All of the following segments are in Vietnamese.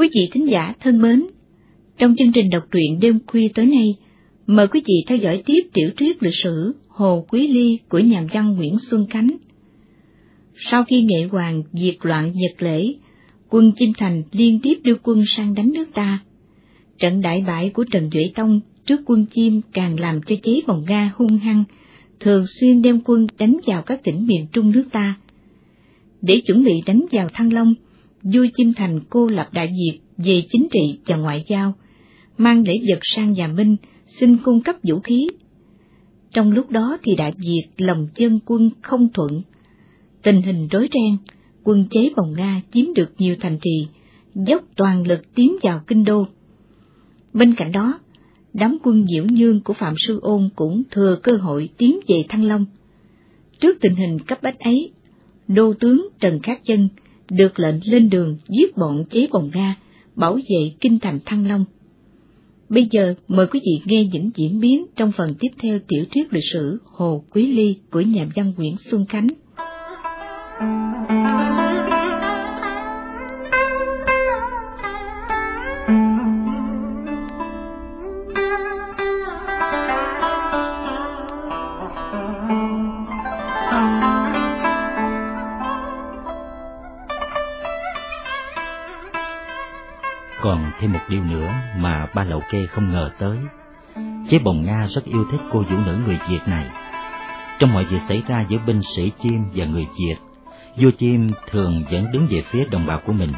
Quý vị thính giả thân mến, trong chương trình đọc truyện đêm khuya tối nay, mời quý vị theo dõi tiếp tiểu thuyết lịch sử Hồ Quý Ly của nhà văn Nguyễn Xuân Khánh. Sau khi nghệ hoàng diệt loạn Nhật lễ, quân Chim Thành liên tiếp đưa quân sang đánh nước ta. Trận đại bại của Trần Duệ Tông trước quân Chim càng làm cho chế bồng Nga hung hăng, thường xuyên đem quân đánh vào các tỉnh miền Trung nước ta. Để chuẩn bị đánh vào Thăng Long, vua Chim Thành cô lập đại diệt về chính trị và ngoại giao, mang lễ vật sang nhà Minh, xin cung cấp vũ khí. Trong lúc đó thì đại diệt lòng chân quân không thuận. Tình hình rối ren, quân chế bồng Nga chiếm được nhiều thành trì, dốc toàn lực tiến vào kinh đô. Bên cạnh đó, đám quân diễu nhương của Phạm Sư Ôn cũng thừa cơ hội tiến về Thăng Long. Trước tình hình cấp bách ấy, đô tướng Trần Khát Chân được lệnh lên đường giết bọn chế bồng Nga, bảo vệ kinh thành Thăng Long. Bây giờ mời quý vị nghe những diễn biến trong phần tiếp theo tiểu thuyết lịch sử Hồ Quý Ly của nhà văn Nguyễn Xuân Khánh. Còn thêm một điều nữa mà ba lậu kê không ngờ tới. Chế bồng Nga rất yêu thích cô vũ nữ người Việt này. Trong mọi việc xảy ra giữa binh sĩ chim và người Việt, vua chim thường vẫn đứng về phía đồng bào của mình.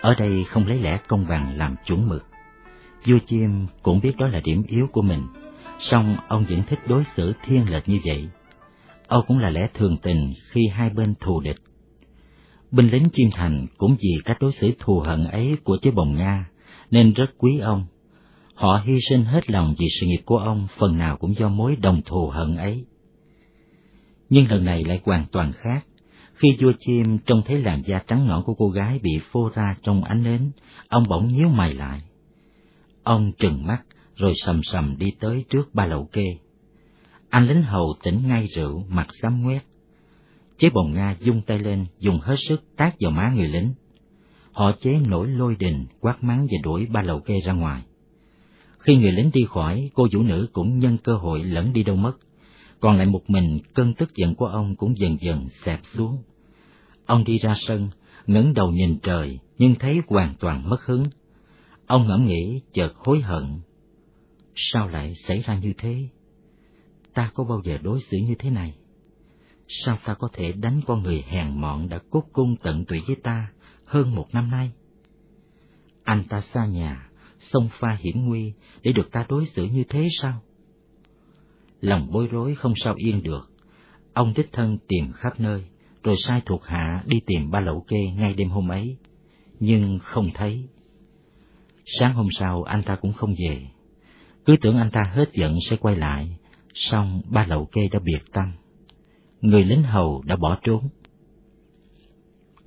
Ở đây không lấy lẽ công bằng làm chuẩn mực. Vua chim cũng biết đó là điểm yếu của mình, song ông vẫn thích đối xử thiên lệch như vậy. Âu cũng là lẽ thường tình khi hai bên thù địch Binh lính Chiêm Thành cũng vì cách đối xử thù hận ấy của chế bồng Nga, nên rất quý ông. Họ hy sinh hết lòng vì sự nghiệp của ông phần nào cũng do mối đồng thù hận ấy. Nhưng lần này lại hoàn toàn khác. Khi vua chim trông thấy làn da trắng nõn của cô gái bị phô ra trong ánh nến, ông bỗng nhíu mày lại. Ông trừng mắt, rồi sầm sầm đi tới trước ba lậu kê. Anh lính hầu tỉnh ngay rượu, mặt xám ngoét, Chế bồng Nga dung tay lên, dùng hết sức tác vào má người lính. Họ chế nổi lôi đình, quát mắng và đuổi ba lầu kê ra ngoài. Khi người lính đi khỏi, cô vũ nữ cũng nhân cơ hội lẫn đi đâu mất. Còn lại một mình, cơn tức giận của ông cũng dần dần xẹp xuống. Ông đi ra sân, ngẩng đầu nhìn trời, nhưng thấy hoàn toàn mất hứng. Ông ngẫm nghĩ, chợt hối hận. Sao lại xảy ra như thế? Ta có bao giờ đối xử như thế này? Sao ta có thể đánh con người hèn mọn đã cốt cung tận tụy với ta hơn một năm nay? Anh ta xa nhà, sông pha hiểm nguy để được ta đối xử như thế sao? Lòng bối rối không sao yên được, ông đích thân tìm khắp nơi, rồi sai thuộc hạ đi tìm ba lẩu kê ngay đêm hôm ấy, nhưng không thấy. Sáng hôm sau anh ta cũng không về, cứ tưởng anh ta hết giận sẽ quay lại, song ba lậu kê đã biệt tâm người lính hầu đã bỏ trốn.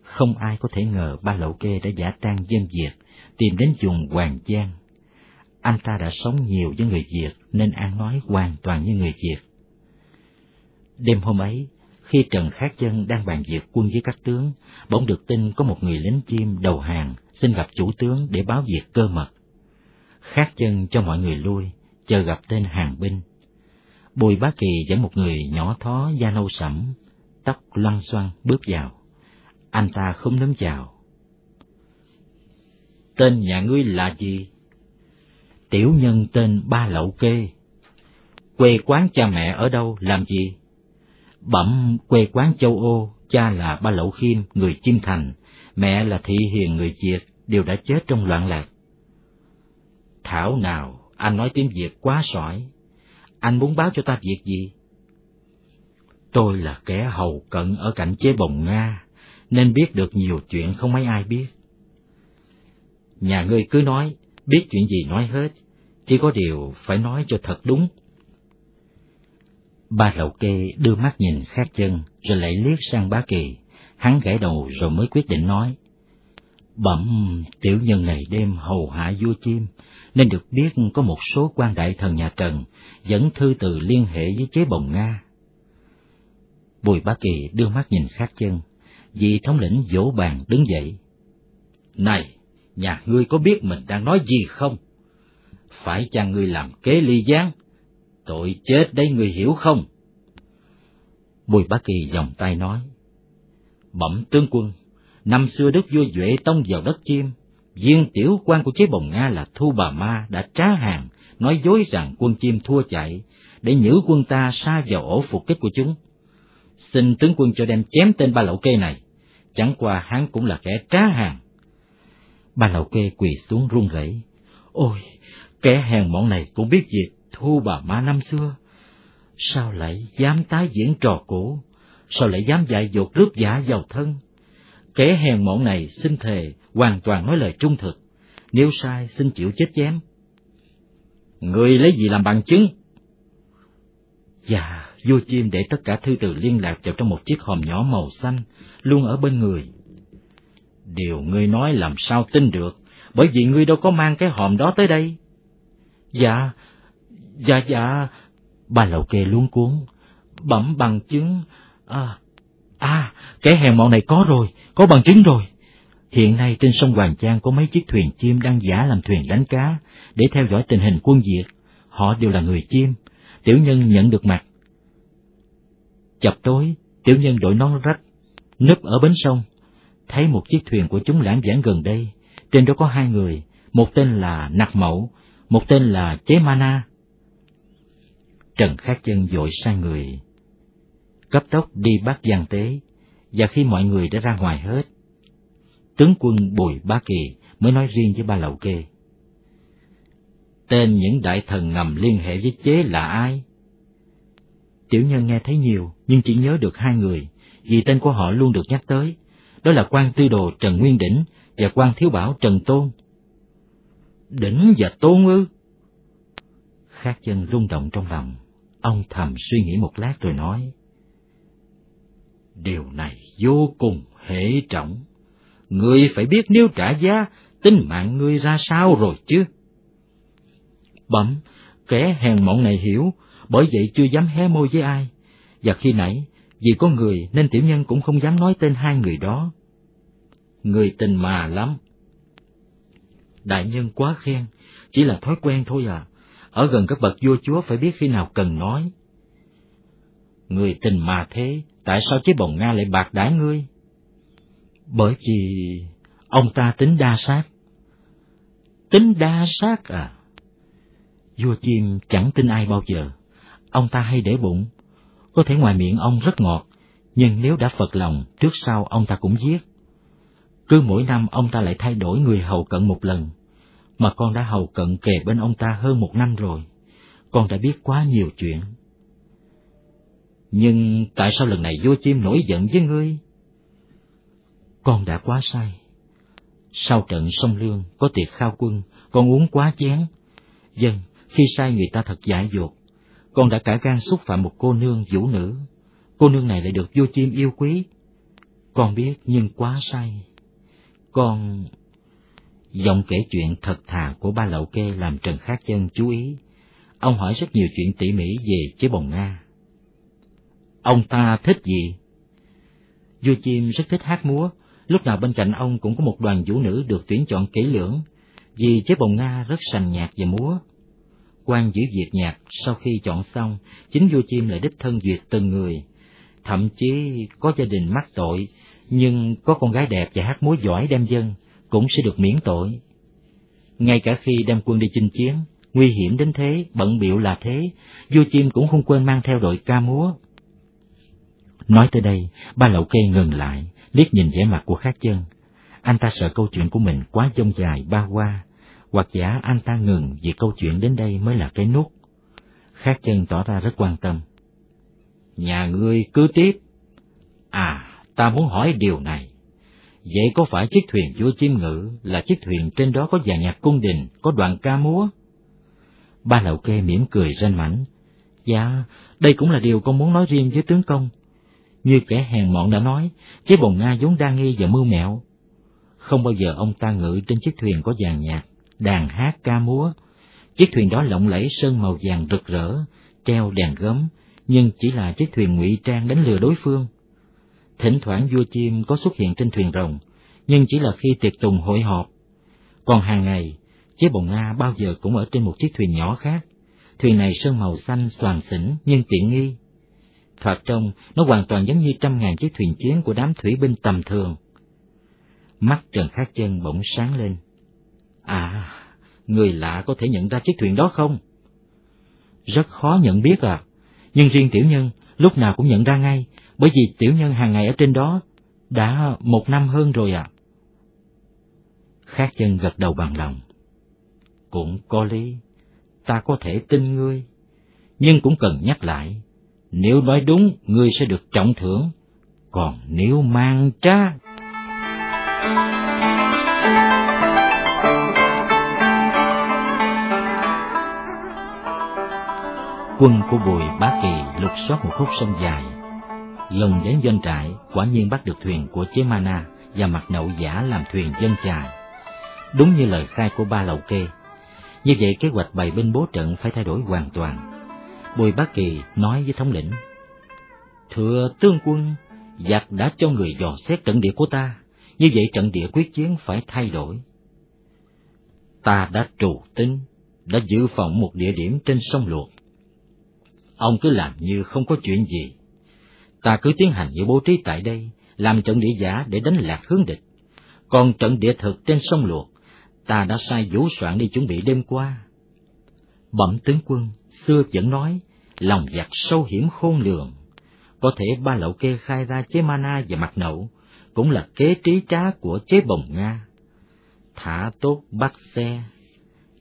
Không ai có thể ngờ ba lậu kê đã giả trang dân Việt, tìm đến vùng Hoàng Giang. Anh ta đã sống nhiều với người Việt nên ăn nói hoàn toàn như người Việt. Đêm hôm ấy, khi Trần Khát Dân đang bàn việc quân với các tướng, bỗng được tin có một người lính chim đầu hàng xin gặp chủ tướng để báo việc cơ mật. Khát Chân cho mọi người lui, chờ gặp tên hàng binh. Bùi Bá Kỳ dẫn một người nhỏ thó da nâu sẫm, tóc loăn xoăn bước vào. Anh ta không nắm chào. Tên nhà ngươi là gì? Tiểu nhân tên Ba Lậu Kê. Quê quán cha mẹ ở đâu, làm gì? Bẩm quê quán châu Âu, cha là Ba Lậu Khiêm, người Chim Thành, mẹ là Thị Hiền người Việt, đều đã chết trong loạn lạc. Thảo nào, anh nói tiếng Việt quá sỏi, anh muốn báo cho ta việc gì? Tôi là kẻ hầu cận ở cạnh chế bồng Nga, nên biết được nhiều chuyện không mấy ai biết. Nhà ngươi cứ nói, biết chuyện gì nói hết, chỉ có điều phải nói cho thật đúng. Ba lậu kê đưa mắt nhìn khát chân, rồi lại liếc sang bá kỳ, hắn gãy đầu rồi mới quyết định nói. Bẩm tiểu nhân này đêm hầu hạ vua chim, nên được biết có một số quan đại thần nhà Trần dẫn thư từ liên hệ với chế bồng Nga. Bùi Bá Kỳ đưa mắt nhìn khác chân, vị thống lĩnh vỗ bàn đứng dậy. Này, nhà ngươi có biết mình đang nói gì không? Phải chăng ngươi làm kế ly gián? Tội chết đấy ngươi hiểu không? Bùi Bá Kỳ vòng tay nói, Bẩm tướng quân, năm xưa đức vua Duệ tông vào đất chiêm, viên tiểu quan của chế bồng Nga là Thu Bà Ma đã trá hàng, nói dối rằng quân chim thua chạy, để nhử quân ta xa vào ổ phục kích của chúng. Xin tướng quân cho đem chém tên ba lậu kê này, chẳng qua hắn cũng là kẻ trá hàng. Ba lậu kê quỳ xuống run rẩy. Ôi, kẻ hèn mọn này cũng biết việc Thu Bà Ma năm xưa, sao lại dám tái diễn trò cũ, sao lại dám dạy dột rước giả vào thân? Kẻ hèn mọn này xin thề hoàn toàn nói lời trung thực, nếu sai xin chịu chết chém. Người lấy gì làm bằng chứng? Dạ, vua chim để tất cả thư từ liên lạc vào trong một chiếc hòm nhỏ màu xanh, luôn ở bên người. Điều ngươi nói làm sao tin được, bởi vì ngươi đâu có mang cái hòm đó tới đây. Dạ, dạ dạ, bà lầu kê luống cuốn, bẩm bằng chứng, à, à, cái hèn mọn này có rồi, có bằng chứng rồi. Hiện nay trên sông Hoàng Giang có mấy chiếc thuyền chim đang giả làm thuyền đánh cá để theo dõi tình hình quân diệt. Họ đều là người chim. Tiểu nhân nhận được mặt. Chập tối, tiểu nhân đội nón rách, núp ở bến sông, thấy một chiếc thuyền của chúng lãng giảng gần đây. Trên đó có hai người, một tên là Nặc Mẫu, một tên là Chế Mana. Trần Khát Chân dội sang người, cấp tốc đi bắt giang tế, và khi mọi người đã ra ngoài hết, tướng quân Bùi Bá Kỳ mới nói riêng với ba lậu kê. Tên những đại thần ngầm liên hệ với chế là ai? Tiểu nhân nghe thấy nhiều, nhưng chỉ nhớ được hai người, vì tên của họ luôn được nhắc tới. Đó là quan tư đồ Trần Nguyên Đỉnh và quan thiếu bảo Trần Tôn. Đỉnh và Tôn ư? khác chân rung động trong lòng, ông thầm suy nghĩ một lát rồi nói. Điều này vô cùng hệ trọng. Ngươi phải biết nếu trả giá, tính mạng ngươi ra sao rồi chứ. Bẩm, kẻ hèn mọn này hiểu, bởi vậy chưa dám hé môi với ai. Và khi nãy, vì có người nên tiểu nhân cũng không dám nói tên hai người đó. Người tình mà lắm. Đại nhân quá khen, chỉ là thói quen thôi à. Ở gần các bậc vua chúa phải biết khi nào cần nói. Người tình mà thế, tại sao chế bồng Nga lại bạc đãi ngươi? Bởi vì ông ta tính đa sát. Tính đa sát à? Vua chim chẳng tin ai bao giờ. Ông ta hay để bụng. Có thể ngoài miệng ông rất ngọt, nhưng nếu đã phật lòng, trước sau ông ta cũng giết. Cứ mỗi năm ông ta lại thay đổi người hầu cận một lần, mà con đã hầu cận kề bên ông ta hơn một năm rồi. Con đã biết quá nhiều chuyện. Nhưng tại sao lần này vua chim nổi giận với ngươi? Con đã quá sai Sau trận sông Lương có tiệc khao quân, con uống quá chén. Dân, khi say người ta thật dại dột, con đã cả gan xúc phạm một cô nương vũ nữ. Cô nương này lại được vua chim yêu quý. Con biết nhưng quá sai Con... Giọng kể chuyện thật thà của ba lậu kê làm Trần Khát Chân chú ý. Ông hỏi rất nhiều chuyện tỉ mỉ về chế bồng Nga. Ông ta thích gì? Vua chim rất thích hát múa, Lúc nào bên cạnh ông cũng có một đoàn vũ nữ được tuyển chọn kỹ lưỡng, vì chế bồng Nga rất sành nhạc và múa. quan giữ việc nhạc sau khi chọn xong, chính vua chim lại đích thân duyệt từng người. Thậm chí có gia đình mắc tội, nhưng có con gái đẹp và hát múa giỏi đem dân, cũng sẽ được miễn tội. Ngay cả khi đem quân đi chinh chiến, nguy hiểm đến thế, bận biệu là thế, vua chim cũng không quên mang theo đội ca múa. Nói tới đây, ba lậu cây ngừng lại, liếc nhìn vẻ mặt của khác chân. Anh ta sợ câu chuyện của mình quá dông dài ba qua, hoặc giả anh ta ngừng vì câu chuyện đến đây mới là cái nút. Khác chân tỏ ra rất quan tâm. Nhà ngươi cứ tiếp. À, ta muốn hỏi điều này. Vậy có phải chiếc thuyền vua chim ngự là chiếc thuyền trên đó có dàn nhạc cung đình, có đoạn ca múa? Ba lậu kê mỉm cười ranh mảnh. Dạ, đây cũng là điều con muốn nói riêng với tướng công. Như kẻ hèn mọn đã nói, chế bồng Nga vốn đa nghi và mưu mẹo. Không bao giờ ông ta ngự trên chiếc thuyền có dàn nhạc, đàn hát ca múa. Chiếc thuyền đó lộng lẫy sơn màu vàng rực rỡ, treo đèn gấm, nhưng chỉ là chiếc thuyền ngụy trang đánh lừa đối phương. Thỉnh thoảng vua chim có xuất hiện trên thuyền rồng, nhưng chỉ là khi tiệc tùng hội họp. Còn hàng ngày, chế bồng Nga bao giờ cũng ở trên một chiếc thuyền nhỏ khác. Thuyền này sơn màu xanh xoàn xỉn nhưng tiện nghi. Thoạt trông, nó hoàn toàn giống như trăm ngàn chiếc thuyền chiến của đám thủy binh tầm thường. Mắt Trần Khát Chân bỗng sáng lên. À, người lạ có thể nhận ra chiếc thuyền đó không? Rất khó nhận biết à, nhưng riêng tiểu nhân lúc nào cũng nhận ra ngay, bởi vì tiểu nhân hàng ngày ở trên đó đã một năm hơn rồi ạ. À. Khát chân gật đầu bằng lòng. Cũng có lý, ta có thể tin ngươi, nhưng cũng cần nhắc lại, nếu nói đúng ngươi sẽ được trọng thưởng, còn nếu mang trá... Quân của Bùi Bá Kỳ lục soát một khúc sông dài. Lần đến doanh trại, quả nhiên bắt được thuyền của chế Mana và mặt nậu giả làm thuyền dân chài. Đúng như lời khai của ba lầu kê. Như vậy kế hoạch bày binh bố trận phải thay đổi hoàn toàn. Bùi Bá Kỳ nói với thống lĩnh, Thưa tướng quân, giặc đã cho người dò xét trận địa của ta, như vậy trận địa quyết chiến phải thay đổi. Ta đã trù tính, đã dự phòng một địa điểm trên sông Luộc Ông cứ làm như không có chuyện gì. Ta cứ tiến hành như bố trí tại đây, làm trận địa giả để đánh lạc hướng địch. Còn trận địa thực trên sông Luộc, ta đã sai vũ soạn đi chuẩn bị đêm qua. Bẩm tướng quân, xưa vẫn nói, lòng giặc sâu hiểm khôn lường. Có thể ba lậu kê khai ra chế mana và mặt nậu, cũng là kế trí trá của chế bồng Nga. Thả tốt bắt xe,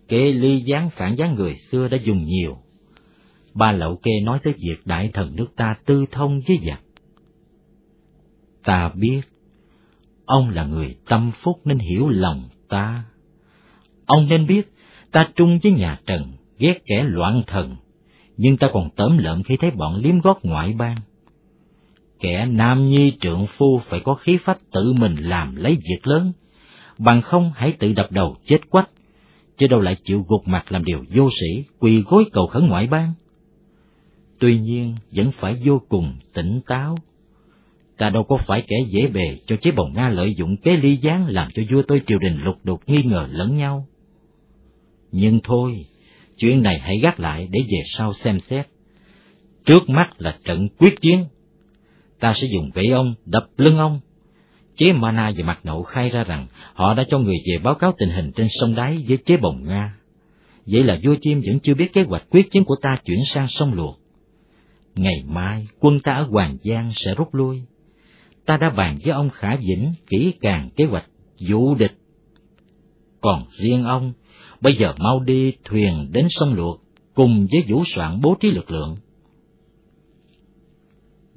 kế ly gián phản gián người xưa đã dùng nhiều ba lậu kê nói tới việc đại thần nước ta tư thông với giặc. Ta biết, ông là người tâm phúc nên hiểu lòng ta. Ông nên biết, ta trung với nhà Trần, ghét kẻ loạn thần, nhưng ta còn tóm lợm khi thấy bọn liếm gót ngoại bang. Kẻ nam nhi trượng phu phải có khí phách tự mình làm lấy việc lớn, bằng không hãy tự đập đầu chết quách, chứ đâu lại chịu gục mặt làm điều vô sĩ, quỳ gối cầu khẩn ngoại bang tuy nhiên vẫn phải vô cùng tỉnh táo. Ta đâu có phải kẻ dễ bề cho chế bồng Nga lợi dụng kế ly gián làm cho vua tôi triều đình lục đục nghi ngờ lẫn nhau. Nhưng thôi, chuyện này hãy gác lại để về sau xem xét. Trước mắt là trận quyết chiến. Ta sẽ dùng gậy ông đập lưng ông. Chế Mana và mặt nậu khai ra rằng họ đã cho người về báo cáo tình hình trên sông đáy với chế bồng Nga. Vậy là vua chim vẫn chưa biết kế hoạch quyết chiến của ta chuyển sang sông luộc. Ngày mai quân ta ở Hoàng Giang sẽ rút lui. Ta đã bàn với ông Khả Vĩnh kỹ càng kế hoạch dụ địch. Còn riêng ông, bây giờ mau đi thuyền đến sông Luộc, cùng với vũ soạn bố trí lực lượng.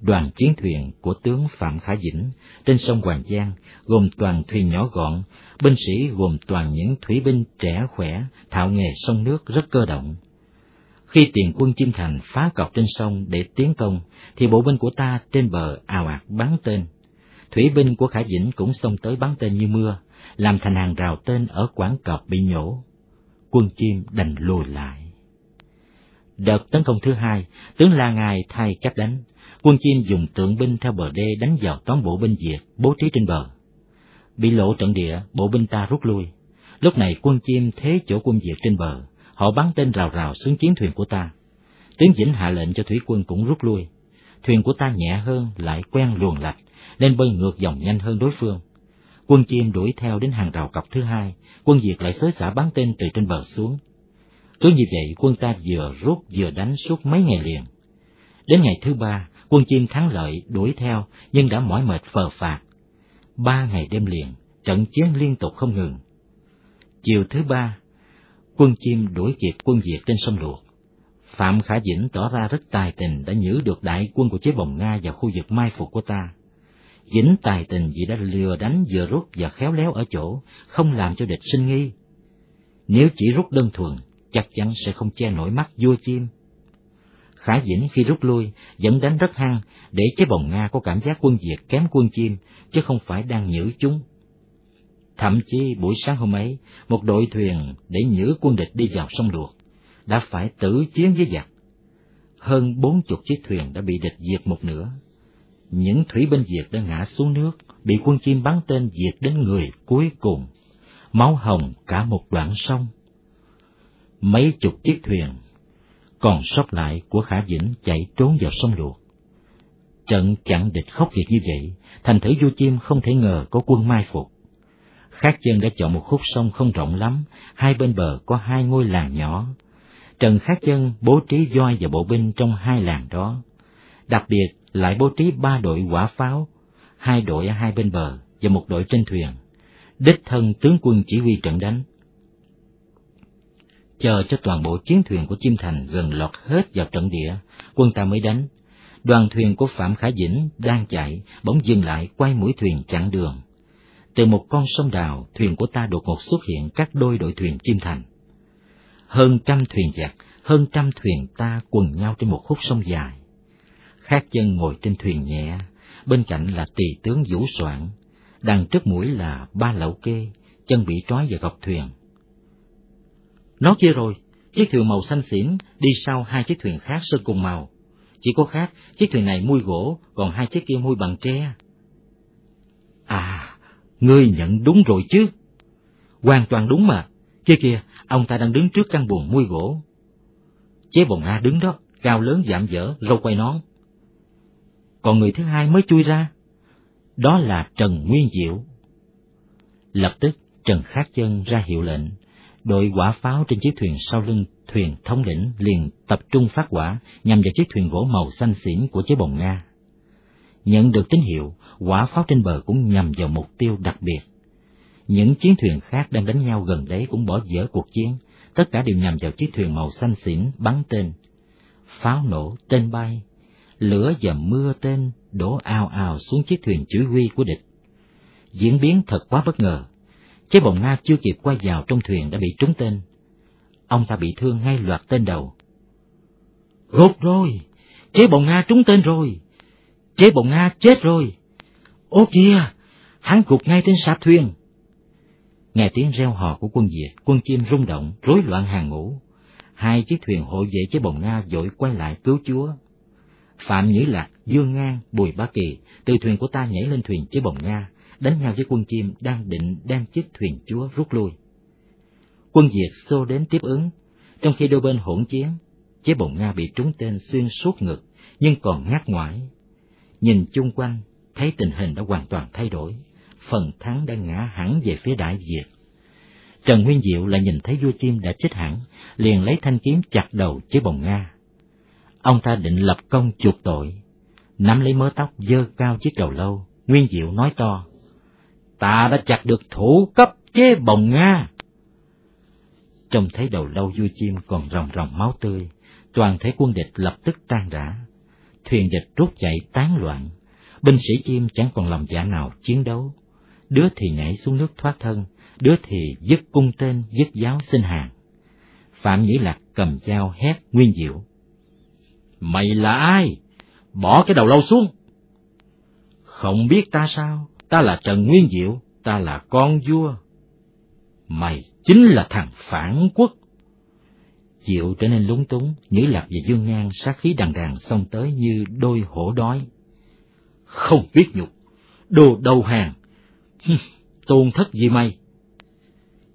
Đoàn chiến thuyền của tướng Phạm Khả Dĩnh trên sông Hoàng Giang gồm toàn thuyền nhỏ gọn, binh sĩ gồm toàn những thủy binh trẻ khỏe, thạo nghề sông nước rất cơ động. Khi tiền quân Chim Thành phá cọc trên sông để tiến công, thì bộ binh của ta trên bờ ào ạt bắn tên. Thủy binh của Khả Dĩnh cũng xông tới bắn tên như mưa, làm thành hàng rào tên ở quảng cọp bị nhổ. Quân Chim đành lùi lại. Đợt tấn công thứ hai, tướng La Ngài thay cách đánh. Quân Chim dùng tượng binh theo bờ đê đánh vào toán bộ binh Việt bố trí trên bờ. Bị lộ trận địa, bộ binh ta rút lui. Lúc này quân Chim thế chỗ quân Việt trên bờ, Họ bắn tên rào rào xuống chiến thuyền của ta. Tướng Vĩnh hạ lệnh cho thủy quân cũng rút lui. Thuyền của ta nhẹ hơn, lại quen luồn lạch, nên bơi ngược dòng nhanh hơn đối phương. Quân chim đuổi theo đến hàng rào cọc thứ hai, quân Việt lại xới xả bắn tên từ trên bờ xuống. Cứ như vậy, quân ta vừa rút vừa đánh suốt mấy ngày liền. Đến ngày thứ ba, quân chim thắng lợi đuổi theo nhưng đã mỏi mệt phờ phạt. Ba ngày đêm liền, trận chiến liên tục không ngừng. Chiều thứ ba, quân chim đuổi kịp quân Việt trên sông Luộc. Phạm Khả Dĩnh tỏ ra rất tài tình đã nhử được đại quân của chế bồng Nga vào khu vực mai phục của ta. Dĩnh tài tình vì đã lừa đánh vừa rút và khéo léo ở chỗ, không làm cho địch sinh nghi. Nếu chỉ rút đơn thuần, chắc chắn sẽ không che nổi mắt vua chim. Khả Dĩnh khi rút lui vẫn đánh rất hăng để chế bồng Nga có cảm giác quân Việt kém quân chim, chứ không phải đang nhử chúng. Thậm chí buổi sáng hôm ấy, một đội thuyền để nhử quân địch đi vào sông luộc, đã phải tử chiến với giặc. Hơn bốn chục chiếc thuyền đã bị địch diệt một nửa. Những thủy binh Việt đã ngã xuống nước, bị quân chim bắn tên diệt đến người cuối cùng. máu hồng cả một đoạn sông. Mấy chục chiếc thuyền còn sót lại của Khả dĩnh chạy trốn vào sông luộc. Trận chặn địch khốc liệt như vậy, thành thử vua chim không thể ngờ có quân mai phục. Khác chân đã chọn một khúc sông không rộng lắm, hai bên bờ có hai ngôi làng nhỏ. Trần Khác Chân bố trí voi và bộ binh trong hai làng đó. Đặc biệt lại bố trí ba đội quả pháo, hai đội ở hai bên bờ và một đội trên thuyền. Đích thân tướng quân chỉ huy trận đánh. Chờ cho toàn bộ chiến thuyền của Chim Thành gần lọt hết vào trận địa, quân ta mới đánh. Đoàn thuyền của Phạm Khả Dĩnh đang chạy, bỗng dừng lại quay mũi thuyền chặn đường từ một con sông đào, thuyền của ta đột ngột xuất hiện các đôi đội thuyền chim thành. Hơn trăm thuyền giặc, hơn trăm thuyền ta quần nhau trên một khúc sông dài. Khác chân ngồi trên thuyền nhẹ, bên cạnh là tỳ tướng vũ soạn, đằng trước mũi là ba lậu kê, chân bị trói vào gọc thuyền. Nó kia rồi, chiếc thuyền màu xanh xỉn đi sau hai chiếc thuyền khác sơn cùng màu. Chỉ có khác, chiếc thuyền này mui gỗ, còn hai chiếc kia mui bằng tre. À, Ngươi nhận đúng rồi chứ? Hoàn toàn đúng mà. Kia kia ông ta đang đứng trước căn buồng mui gỗ. Chế bồng a đứng đó, cao lớn giảm dở, râu quay nón. Còn người thứ hai mới chui ra. Đó là Trần Nguyên Diệu. Lập tức, Trần Khát Chân ra hiệu lệnh, đội quả pháo trên chiếc thuyền sau lưng thuyền thống lĩnh liền tập trung phát quả nhằm vào chiếc thuyền gỗ màu xanh xỉn của chế bồng Nga. Nhận được tín hiệu, quả pháo trên bờ cũng nhằm vào mục tiêu đặc biệt. Những chiến thuyền khác đang đánh nhau gần đấy cũng bỏ dở cuộc chiến, tất cả đều nhằm vào chiếc thuyền màu xanh xỉn bắn tên. Pháo nổ, tên bay, lửa và mưa tên đổ ào ào xuống chiếc thuyền chỉ huy của địch. Diễn biến thật quá bất ngờ. Chế bồng Nga chưa kịp quay vào trong thuyền đã bị trúng tên. Ông ta bị thương ngay loạt tên đầu. Gột rồi! Chế bồng Nga trúng tên rồi! Chế bồng Nga chết rồi! Ô kìa, hắn gục ngay trên sạp thuyền. Nghe tiếng reo hò của quân Việt, quân chim rung động, rối loạn hàng ngũ. Hai chiếc thuyền hộ vệ chế bồng Nga dội quay lại cứu chúa. Phạm Nhĩ Lạc, Dương Ngang, Bùi Bá Kỳ từ thuyền của ta nhảy lên thuyền chế bồng Nga, đánh nhau với quân chim đang định đem chiếc thuyền chúa rút lui. Quân Việt xô đến tiếp ứng, trong khi đôi bên hỗn chiến, chế bồng Nga bị trúng tên xuyên suốt ngực, nhưng còn ngát ngoải. Nhìn chung quanh, thấy tình hình đã hoàn toàn thay đổi, phần thắng đã ngã hẳn về phía đại Việt. Trần Nguyên Diệu lại nhìn thấy vua chim đã chết hẳn, liền lấy thanh kiếm chặt đầu chế bồng Nga. Ông ta định lập công chuộc tội, nắm lấy mớ tóc dơ cao chiếc đầu lâu, Nguyên Diệu nói to, ta đã chặt được thủ cấp chế bồng Nga. Trông thấy đầu lâu vua chim còn ròng ròng máu tươi, toàn thể quân địch lập tức tan rã, thuyền địch rút chạy tán loạn, binh sĩ chim chẳng còn lòng dạ nào chiến đấu. Đứa thì nhảy xuống nước thoát thân, đứa thì dứt cung tên, dứt giáo xin hàng. Phạm Nhĩ Lạc cầm dao hét Nguyên Diệu. Mày là ai? Bỏ cái đầu lâu xuống. Không biết ta sao, ta là Trần Nguyên Diệu, ta là con vua. Mày chính là thằng phản quốc. Diệu trở nên lúng túng, Nhĩ Lạc và Dương Ngang sát khí đằng đằng xông tới như đôi hổ đói không biết nhục, đồ đầu hàng, tôn thất gì mày.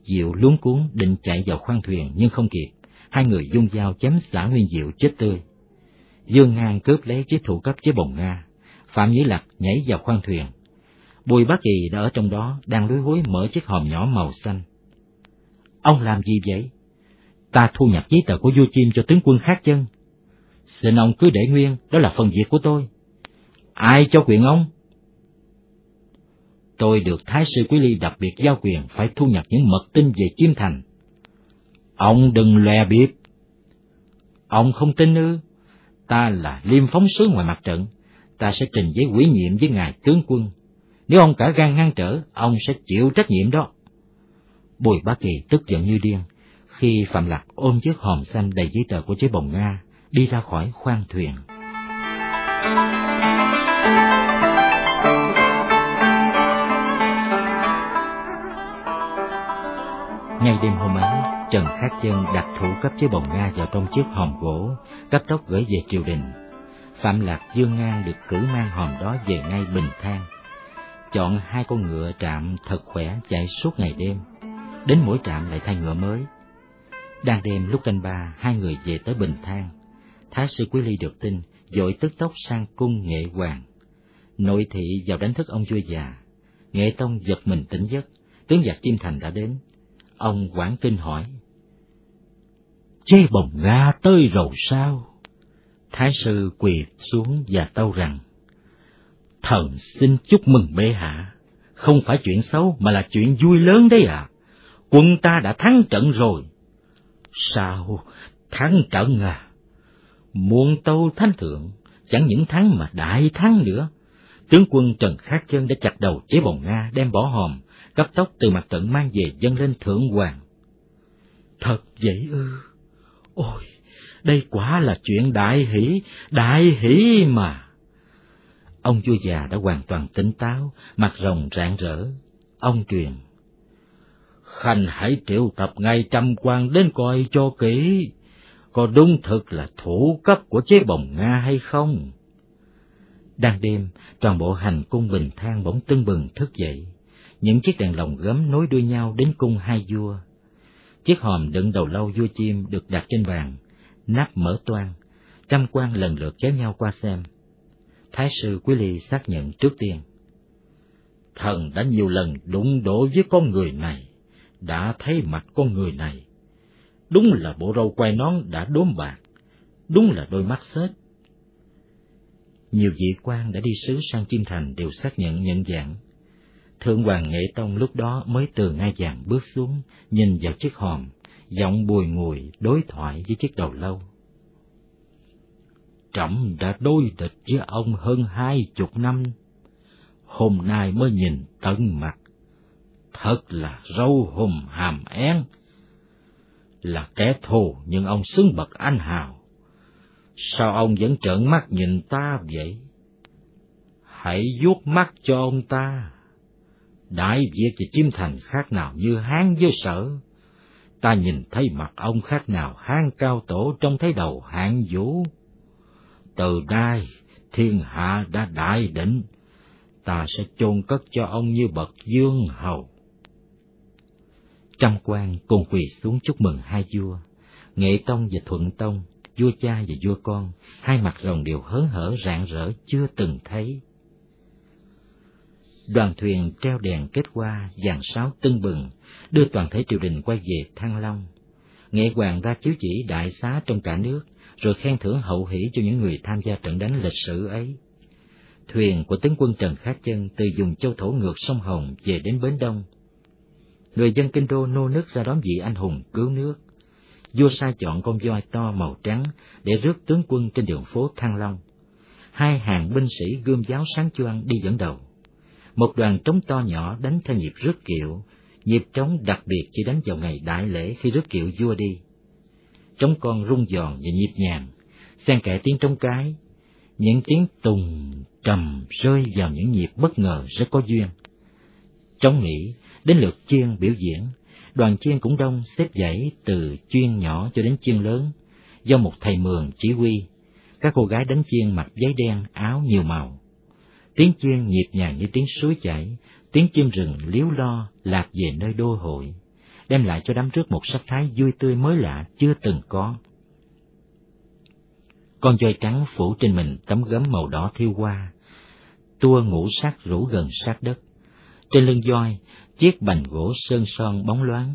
Diệu luống cuốn định chạy vào khoang thuyền nhưng không kịp, hai người dung dao chém xả Nguyên Diệu chết tươi. Dương Ngang cướp lấy chiếc thủ cấp chế bồng Nga, Phạm Nhĩ Lạc nhảy vào khoang thuyền. Bùi Bá Kỳ đã ở trong đó, đang lúi húi mở chiếc hòm nhỏ màu xanh. Ông làm gì vậy? Ta thu nhập giấy tờ của vua chim cho tướng quân khác chân. Xin ông cứ để nguyên, đó là phần việc của tôi. Ai cho quyền ông? Tôi được Thái sư Quý Ly đặc biệt giao quyền phải thu nhập những mật tin về Chiêm Thành. Ông đừng lè biệt Ông không tin ư? Ta là liêm phóng sứ ngoài mặt trận, ta sẽ trình giấy ủy nhiệm với ngài tướng quân. Nếu ông cả gan ngăn trở, ông sẽ chịu trách nhiệm đó. Bùi Bá Kỳ tức giận như điên, khi Phạm Lạc ôm chiếc hòm xanh đầy giấy tờ của chế bồng Nga, đi ra khỏi khoang thuyền. Ngay đêm hôm ấy, Trần Khát Chân đặt thủ cấp chế bồng Nga vào trong chiếc hòm gỗ, cấp tốc gửi về triều đình. Phạm Lạc Dương Ngang được cử mang hòm đó về ngay Bình Thang. Chọn hai con ngựa trạm thật khỏe chạy suốt ngày đêm. đến mỗi trạm lại thay ngựa mới. Đang đêm lúc canh ba, hai người về tới Bình Thang. Thái sư Quý Ly được tin, dội tức tốc sang cung nghệ hoàng. Nội thị vào đánh thức ông vua già. Nghệ tông giật mình tỉnh giấc, tướng giặc chim thành đã đến. Ông quảng kinh hỏi. Chế bồng Nga tới rồi sao? Thái sư quỳ xuống và tâu rằng, Thần xin chúc mừng bệ hạ, không phải chuyện xấu mà là chuyện vui lớn đấy à. Quân ta đã thắng trận rồi. Sao? Thắng trận à? Muôn tâu thánh thượng, chẳng những thắng mà đại thắng nữa. Tướng quân Trần Khát Chân đã chặt đầu chế bồng Nga đem bỏ hòm, cấp tốc từ mặt trận mang về dâng lên thượng hoàng. Thật vậy ư? Ôi, đây quả là chuyện đại hỷ, đại hỷ mà. Ông vua già đã hoàn toàn tỉnh táo, mặt rồng rạng rỡ. Ông truyền. Khanh hãy triệu tập ngay trăm quan đến coi cho kỹ, có đúng thực là thủ cấp của chế bồng Nga hay không? Đang đêm, toàn bộ hành cung bình thang bỗng tưng bừng thức dậy. Những chiếc đèn lồng gấm nối đuôi nhau đến cung hai vua. Chiếc hòm đựng đầu lâu vua chim được đặt trên bàn, nắp mở toang, trăm quan lần lượt kéo nhau qua xem. Thái sư Quý Ly xác nhận trước tiên. Thần đã nhiều lần đụng độ với con người này, đã thấy mặt con người này. Đúng là bộ râu quai nón đã đốm bạc, đúng là đôi mắt xếch. Nhiều vị quan đã đi sứ sang chim Thành đều xác nhận nhận dạng. Thượng hoàng Nghệ Tông lúc đó mới từ ngai vàng bước xuống, nhìn vào chiếc hòm, giọng bùi ngùi đối thoại với chiếc đầu lâu. Trẫm đã đối địch với ông hơn hai chục năm, hôm nay mới nhìn tận mặt, thật là râu hùm hàm én, là kẻ thù nhưng ông xứng bậc anh hào. Sao ông vẫn trợn mắt nhìn ta vậy? Hãy vuốt mắt cho ông ta. Đại Việt và chim thành khác nào như hán với sở. Ta nhìn thấy mặt ông khác nào hán cao tổ trong thấy đầu hạng vũ. Từ nay, thiên hạ đã đại định, ta sẽ chôn cất cho ông như bậc dương hầu. Trăm quan cùng quỳ xuống chúc mừng hai vua, Nghệ Tông và Thuận Tông, vua cha và vua con, hai mặt rồng đều hớn hở rạng rỡ chưa từng thấy. Đoàn thuyền treo đèn kết hoa, dàn sáo tưng bừng, đưa toàn thể triều đình quay về Thăng Long. Nghệ hoàng ra chiếu chỉ đại xá trong cả nước, rồi khen thưởng hậu hỷ cho những người tham gia trận đánh lịch sử ấy. Thuyền của tướng quân Trần Khát Chân từ dùng châu thổ ngược sông Hồng về đến Bến Đông. Người dân kinh đô nô nức ra đón vị anh hùng cứu nước. Vua sai chọn con voi to màu trắng để rước tướng quân trên đường phố Thăng Long. Hai hàng binh sĩ gươm giáo sáng choang đi dẫn đầu. Một đoàn trống to nhỏ đánh theo nhịp rước kiệu, nhịp trống đặc biệt chỉ đánh vào ngày đại lễ khi rước kiệu vua đi trống con rung giòn và nhịp nhàng, xen kẽ tiếng trống cái, những tiếng tùng trầm rơi vào những nhịp bất ngờ rất có duyên. Trống nghỉ, đến lượt chiên biểu diễn, đoàn chiên cũng đông xếp dãy từ chuyên nhỏ cho đến chiên lớn, do một thầy mường chỉ huy. Các cô gái đánh chiên mặc giấy đen, áo nhiều màu. Tiếng chiên nhịp nhàng như tiếng suối chảy, tiếng chim rừng liếu lo lạc về nơi đô hội đem lại cho đám rước một sắc thái vui tươi mới lạ chưa từng có. Con voi trắng phủ trên mình tấm gấm màu đỏ thiêu hoa, tua ngũ sắc rủ gần sát đất. Trên lưng voi, chiếc bành gỗ sơn son bóng loáng.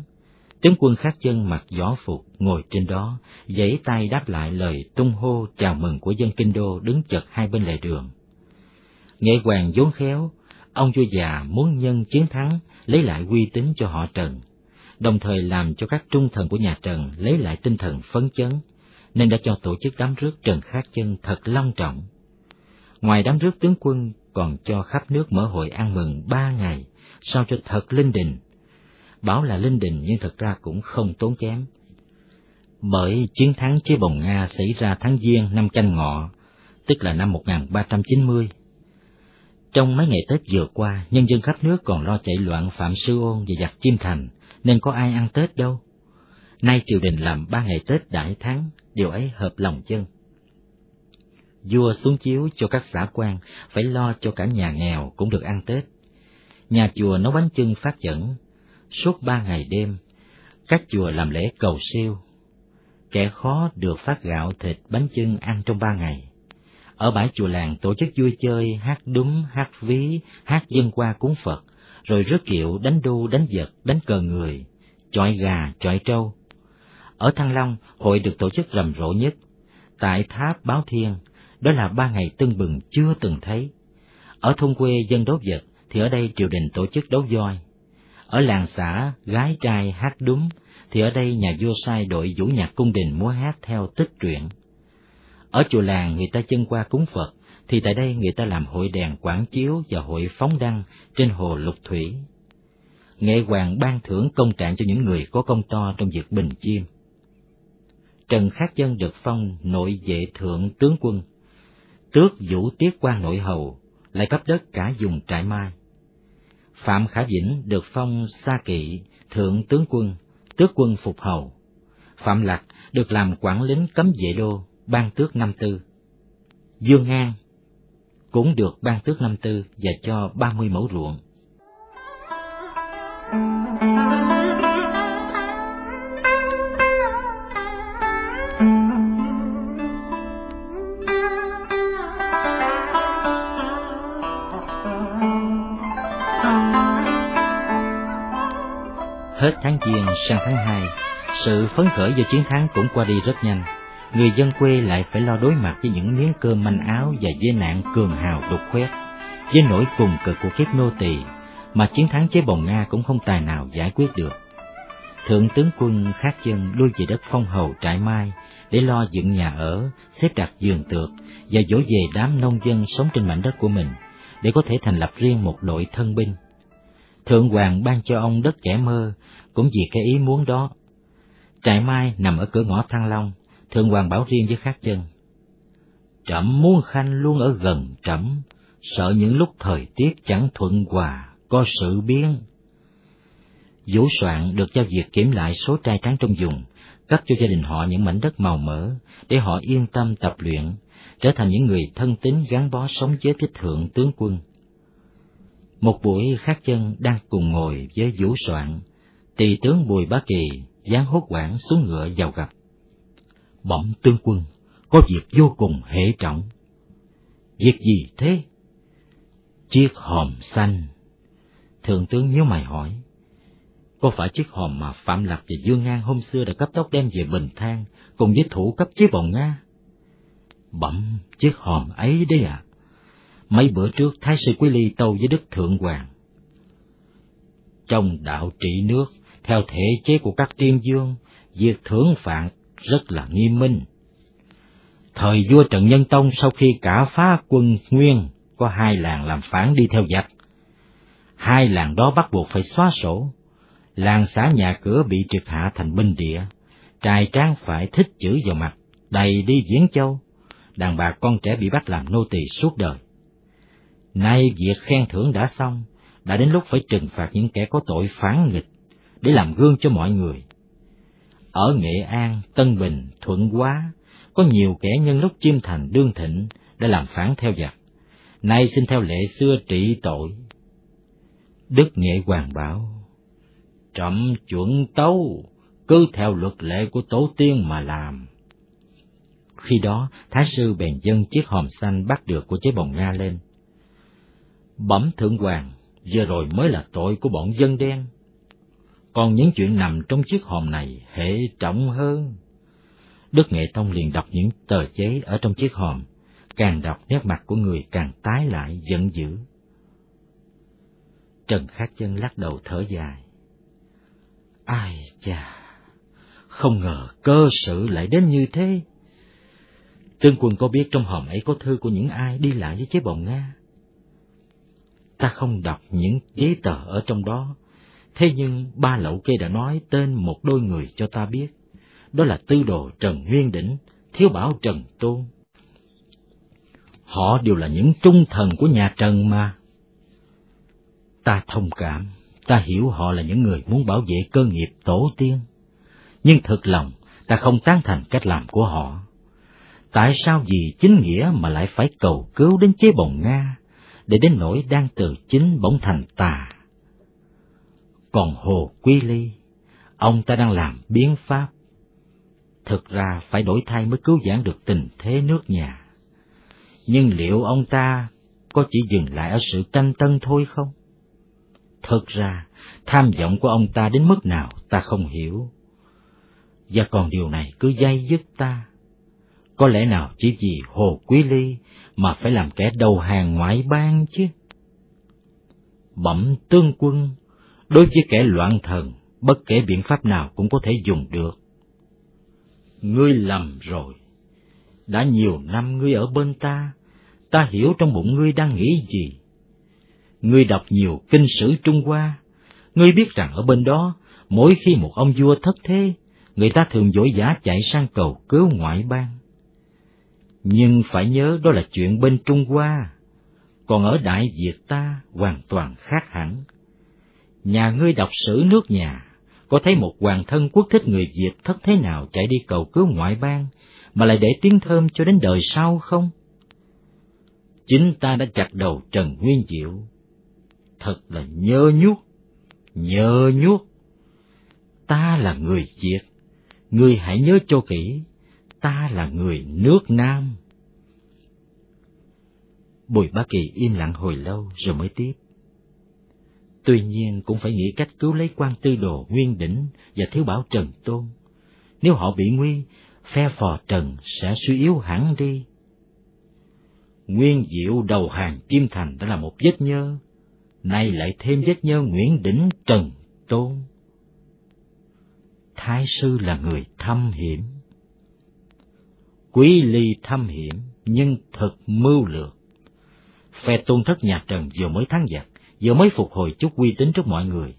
Tướng quân khát chân mặc gió phục ngồi trên đó, giãy tay đáp lại lời tung hô chào mừng của dân kinh đô đứng chật hai bên lề đường. Nghệ hoàng vốn khéo, ông vua già muốn nhân chiến thắng lấy lại uy tín cho họ Trần đồng thời làm cho các trung thần của nhà Trần lấy lại tinh thần phấn chấn, nên đã cho tổ chức đám rước Trần Khát Chân thật long trọng. Ngoài đám rước tướng quân còn cho khắp nước mở hội ăn mừng ba ngày, sao cho thật linh đình. Bảo là linh đình nhưng thật ra cũng không tốn kém. Bởi chiến thắng chế bồng Nga xảy ra tháng Giêng năm canh ngọ, tức là năm 1390. Trong mấy ngày Tết vừa qua, nhân dân khắp nước còn lo chạy loạn Phạm Sư Ôn và giặc Chim Thành, nên có ai ăn Tết đâu. Nay triều đình làm ba ngày Tết đại thắng, điều ấy hợp lòng chân. Vua xuống chiếu cho các xã quan, phải lo cho cả nhà nghèo cũng được ăn Tết. Nhà chùa nấu bánh chưng phát dẫn suốt ba ngày đêm, các chùa làm lễ cầu siêu. Kẻ khó được phát gạo thịt bánh chưng ăn trong ba ngày. Ở bãi chùa làng tổ chức vui chơi, hát đúng, hát ví, hát dân qua cúng Phật, rồi rước kiệu đánh đu, đánh vật, đánh cờ người, chọi gà, chọi trâu. Ở Thăng Long, hội được tổ chức rầm rộ nhất. Tại Tháp Báo Thiên, đó là ba ngày tưng bừng chưa từng thấy. Ở thôn quê dân đấu vật, thì ở đây triều đình tổ chức đấu voi. Ở làng xã, gái trai hát đúng, thì ở đây nhà vua sai đội vũ nhạc cung đình múa hát theo tích truyện. Ở chùa làng người ta chân qua cúng Phật, thì tại đây người ta làm hội đèn quảng chiếu và hội phóng đăng trên hồ Lục Thủy. Nghệ hoàng ban thưởng công trạng cho những người có công to trong việc bình chim. Trần Khát Chân được phong nội vệ thượng tướng quân, tước vũ tiết quan nội hầu, lại cấp đất cả dùng trại mai. Phạm Khả Vĩnh được phong sa kỵ, thượng tướng quân, tước quân phục hầu. Phạm Lạc được làm quản lính cấm vệ đô, ban tước năm tư. Dương An cũng được ban tước năm tư và cho ba mươi mẫu ruộng. Hết tháng Giêng sang tháng hai, sự phấn khởi do chiến thắng cũng qua đi rất nhanh. Người dân quê lại phải lo đối mặt với những miếng cơm manh áo và với nạn cường hào đục khoét, với nỗi cùng cực của kiếp nô tỳ mà chiến thắng chế bồng Nga cũng không tài nào giải quyết được. Thượng tướng quân khát chân lui về đất phong hầu trại mai để lo dựng nhà ở, xếp đặt giường tược và dỗ về đám nông dân sống trên mảnh đất của mình để có thể thành lập riêng một đội thân binh. Thượng hoàng ban cho ông đất kẻ mơ cũng vì cái ý muốn đó. Trại mai nằm ở cửa ngõ Thăng Long, Thượng hoàng bảo riêng với khác Chân. Trẫm muốn Khanh luôn ở gần trẫm, sợ những lúc thời tiết chẳng thuận hòa, có sự biến. Vũ soạn được giao việc kiểm lại số trai tráng trong vùng, cấp cho gia đình họ những mảnh đất màu mỡ, để họ yên tâm tập luyện, trở thành những người thân tín gắn bó sống với thích thượng tướng quân. Một buổi khác chân đang cùng ngồi với vũ soạn, tỳ tướng Bùi Bá Kỳ dán hốt quảng xuống ngựa vào gặp. Bẩm tướng quân, có việc vô cùng hệ trọng. Việc gì thế? Chiếc hòm xanh. Thượng tướng nhớ mày hỏi, có phải chiếc hòm mà Phạm Lạc và Dương Ngang hôm xưa đã cấp tốc đem về Bình Thang cùng với thủ cấp chế bọn Nga? Bẩm, chiếc hòm ấy đấy à? Mấy bữa trước Thái sư Quý Ly tâu với Đức Thượng Hoàng. Trong đạo trị nước, theo thể chế của các tiên dương, việc thưởng phạt rất là nghiêm minh. Thời vua Trần Nhân Tông sau khi cả phá quân Nguyên, có hai làng làm phản đi theo giặc. Hai làng đó bắt buộc phải xóa sổ. Làng xã nhà cửa bị triệt hạ thành binh địa, trai tráng phải thích chữ vào mặt, đầy đi diễn châu, đàn bà con trẻ bị bắt làm nô tỳ suốt đời. Nay việc khen thưởng đã xong, đã đến lúc phải trừng phạt những kẻ có tội phản nghịch, để làm gương cho mọi người. Ở Nghệ An, Tân Bình, Thuận Hóa, có nhiều kẻ nhân lúc chiêm thành đương thịnh đã làm phản theo giặc, nay xin theo lệ xưa trị tội. Đức Nghệ Hoàng bảo, trẫm chuẩn tấu, cứ theo luật lệ của tổ tiên mà làm. Khi đó, Thái sư bèn dâng chiếc hòm xanh bắt được của chế bồng Nga lên. Bẩm thượng hoàng, vừa rồi mới là tội của bọn dân đen. Còn những chuyện nằm trong chiếc hòm này hệ trọng hơn. Đức Nghệ Tông liền đọc những tờ giấy ở trong chiếc hòm, càng đọc nét mặt của người càng tái lại giận dữ. Trần Khát Chân lắc đầu thở dài. Ai chà, không ngờ cơ sự lại đến như thế. Trương quân có biết trong hòm ấy có thư của những ai đi lại với chế bồng Nga? Ta không đọc những giấy tờ ở trong đó, thế nhưng ba lậu kê đã nói tên một đôi người cho ta biết. Đó là tư đồ Trần Nguyên Đỉnh, thiếu bảo Trần Tôn. Họ đều là những trung thần của nhà Trần mà. Ta thông cảm, ta hiểu họ là những người muốn bảo vệ cơ nghiệp tổ tiên. Nhưng thật lòng, ta không tán thành cách làm của họ. Tại sao vì chính nghĩa mà lại phải cầu cứu đến chế bồng Nga, để đến nỗi đang từ chính bỗng thành tà? Còn Hồ Quý Ly, ông ta đang làm biến pháp. Thực ra phải đổi thay mới cứu vãn được tình thế nước nhà. Nhưng liệu ông ta có chỉ dừng lại ở sự tranh tân thôi không? Thực ra, tham vọng của ông ta đến mức nào ta không hiểu. Và còn điều này cứ dây dứt ta. Có lẽ nào chỉ vì Hồ Quý Ly mà phải làm kẻ đầu hàng ngoại bang chứ? Bẩm tương quân, đối với kẻ loạn thần, bất kể biện pháp nào cũng có thể dùng được. Ngươi lầm rồi. Đã nhiều năm ngươi ở bên ta, ta hiểu trong bụng ngươi đang nghĩ gì. Ngươi đọc nhiều kinh sử Trung Hoa, ngươi biết rằng ở bên đó, mỗi khi một ông vua thất thế, người ta thường dội giả chạy sang cầu cứu ngoại bang. Nhưng phải nhớ đó là chuyện bên Trung Hoa, còn ở Đại Việt ta hoàn toàn khác hẳn. Nhà ngươi đọc sử nước nhà, có thấy một hoàng thân quốc thích người Việt thất thế nào chạy đi cầu cứu ngoại bang, mà lại để tiếng thơm cho đến đời sau không? Chính ta đã chặt đầu Trần Nguyên Diệu. Thật là nhơ nhuốc, nhơ nhuốc. Ta là người Việt, ngươi hãy nhớ cho kỹ, ta là người nước Nam. Bùi Bá Kỳ im lặng hồi lâu rồi mới tiếp. Tuy nhiên cũng phải nghĩ cách cứu lấy quan tư đồ Nguyên Đỉnh và thiếu bảo Trần Tôn. Nếu họ bị nguy, phe phò Trần sẽ suy yếu hẳn đi. Nguyên Diệu đầu hàng Kim Thành đã là một vết nhơ, nay lại thêm vết nhơ Nguyễn Đỉnh Trần Tôn. Thái sư là người thâm hiểm. Quý ly thâm hiểm, nhưng thật mưu lược. Phe tôn thất nhà Trần vừa mới thắng giặc, vừa mới phục hồi chút uy tín trước mọi người,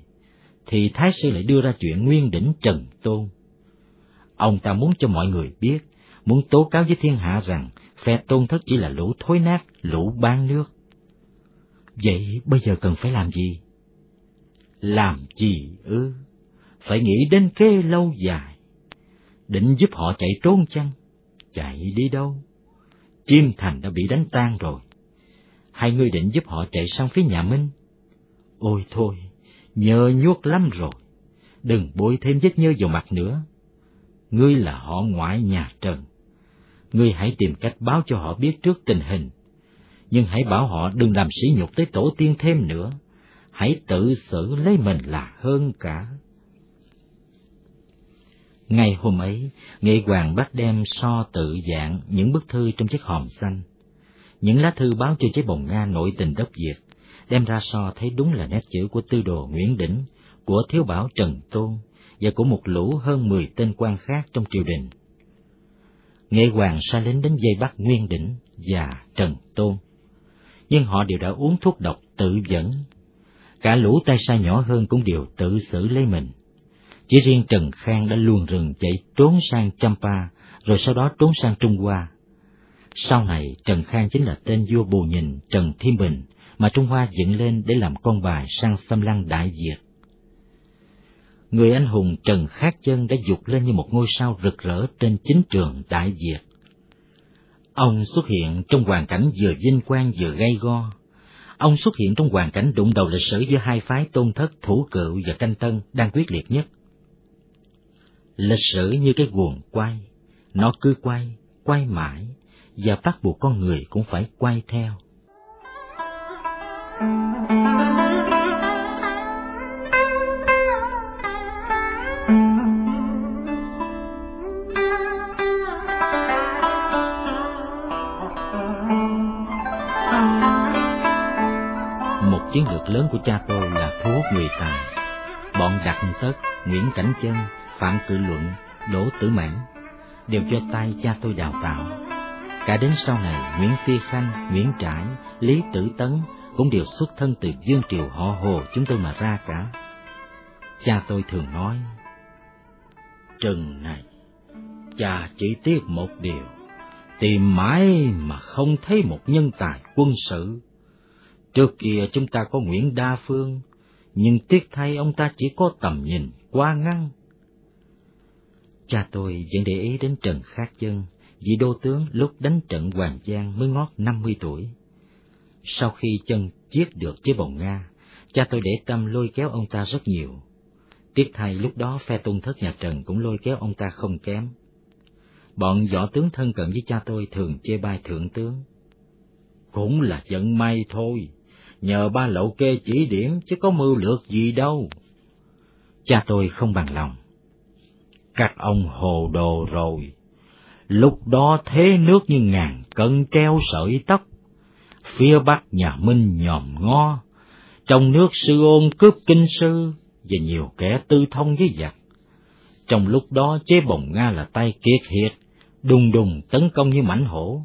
thì Thái sư lại đưa ra chuyện nguyên đỉnh Trần Tôn. Ông ta muốn cho mọi người biết, muốn tố cáo với thiên hạ rằng phe tôn thất chỉ là lũ thối nát, lũ ban nước. Vậy bây giờ cần phải làm gì? Làm gì ư? Phải nghĩ đến kế lâu dài. Định giúp họ chạy trốn chăng? Chạy đi đâu? Chiêm Thành đã bị đánh tan rồi. Hai người định giúp họ chạy sang phía nhà Minh? Ôi thôi, nhớ nhuốc lắm rồi. Đừng bôi thêm vết nhơ vào mặt nữa. Ngươi là họ ngoại nhà Trần. Ngươi hãy tìm cách báo cho họ biết trước tình hình. Nhưng hãy bảo họ đừng làm sỉ nhục tới tổ tiên thêm nữa. Hãy tự xử lấy mình là hơn cả. Ngày hôm ấy, nghệ hoàng bắt đem so tự dạng những bức thư trong chiếc hòm xanh. Những lá thư báo cho chế bồng Nga nội tình đất Việt, đem ra so thấy đúng là nét chữ của tư đồ Nguyễn Đỉnh, của thiếu bảo Trần Tôn và của một lũ hơn mười tên quan khác trong triều đình. Nghệ hoàng sai lính đến dây bắt Nguyên Đỉnh và Trần Tôn, nhưng họ đều đã uống thuốc độc tự dẫn. Cả lũ tay sai nhỏ hơn cũng đều tự xử lấy mình. Chỉ riêng Trần Khang đã luồn rừng chạy trốn sang Champa, rồi sau đó trốn sang Trung Hoa. Sau này, Trần Khang chính là tên vua bù nhìn Trần Thiên Bình, mà Trung Hoa dựng lên để làm con bài sang xâm lăng Đại Việt. Người anh hùng Trần Khát Chân đã dục lên như một ngôi sao rực rỡ trên chính trường Đại Việt. Ông xuất hiện trong hoàn cảnh vừa vinh quang vừa gay go. Ông xuất hiện trong hoàn cảnh đụng đầu lịch sử giữa hai phái tôn thất thủ cựu và canh tân đang quyết liệt nhất. Lịch sử như cái guồng quay, nó cứ quay, quay mãi, và bắt buộc con người cũng phải quay theo. Của cha tôi là thu hút người tài. Bọn Đạt Tất, Nguyễn Cảnh Chân, Phạm Tự Luận, Đỗ Tử Mãn đều cho tay cha tôi đào tạo. Cả đến sau này, Nguyễn Phi Khanh, Nguyễn Trãi, Lý Tử Tấn cũng đều xuất thân từ dương triều họ Hồ chúng tôi mà ra cả. Cha tôi thường nói, Trần này, cha chỉ tiếc một điều, tìm mãi mà không thấy một nhân tài quân sự. Trước kia chúng ta có Nguyễn Đa Phương, nhưng tiếc thay ông ta chỉ có tầm nhìn qua ngăn. Cha tôi vẫn để ý đến Trần Khát Chân, vị đô tướng lúc đánh trận Hoàng Giang mới ngót năm mươi tuổi. Sau khi chân giết được chế bồng Nga, cha tôi để tâm lôi kéo ông ta rất nhiều. Tiếc thay lúc đó phe tôn thất nhà Trần cũng lôi kéo ông ta không kém. Bọn võ tướng thân cận với cha tôi thường chê bai thượng tướng. Cũng là vận may thôi, nhờ ba lậu kê chỉ điểm chứ có mưu lược gì đâu. Cha tôi không bằng lòng. Các ông hồ đồ rồi. Lúc đó thế nước như ngàn cân treo sợi tóc. Phía bắc nhà Minh nhòm ngó, Trong nước sư ôn cướp kinh sư và nhiều kẻ tư thông với giặc. Trong lúc đó chế bồng Nga là tay kiệt hiệt, đùng đùng tấn công như mãnh hổ.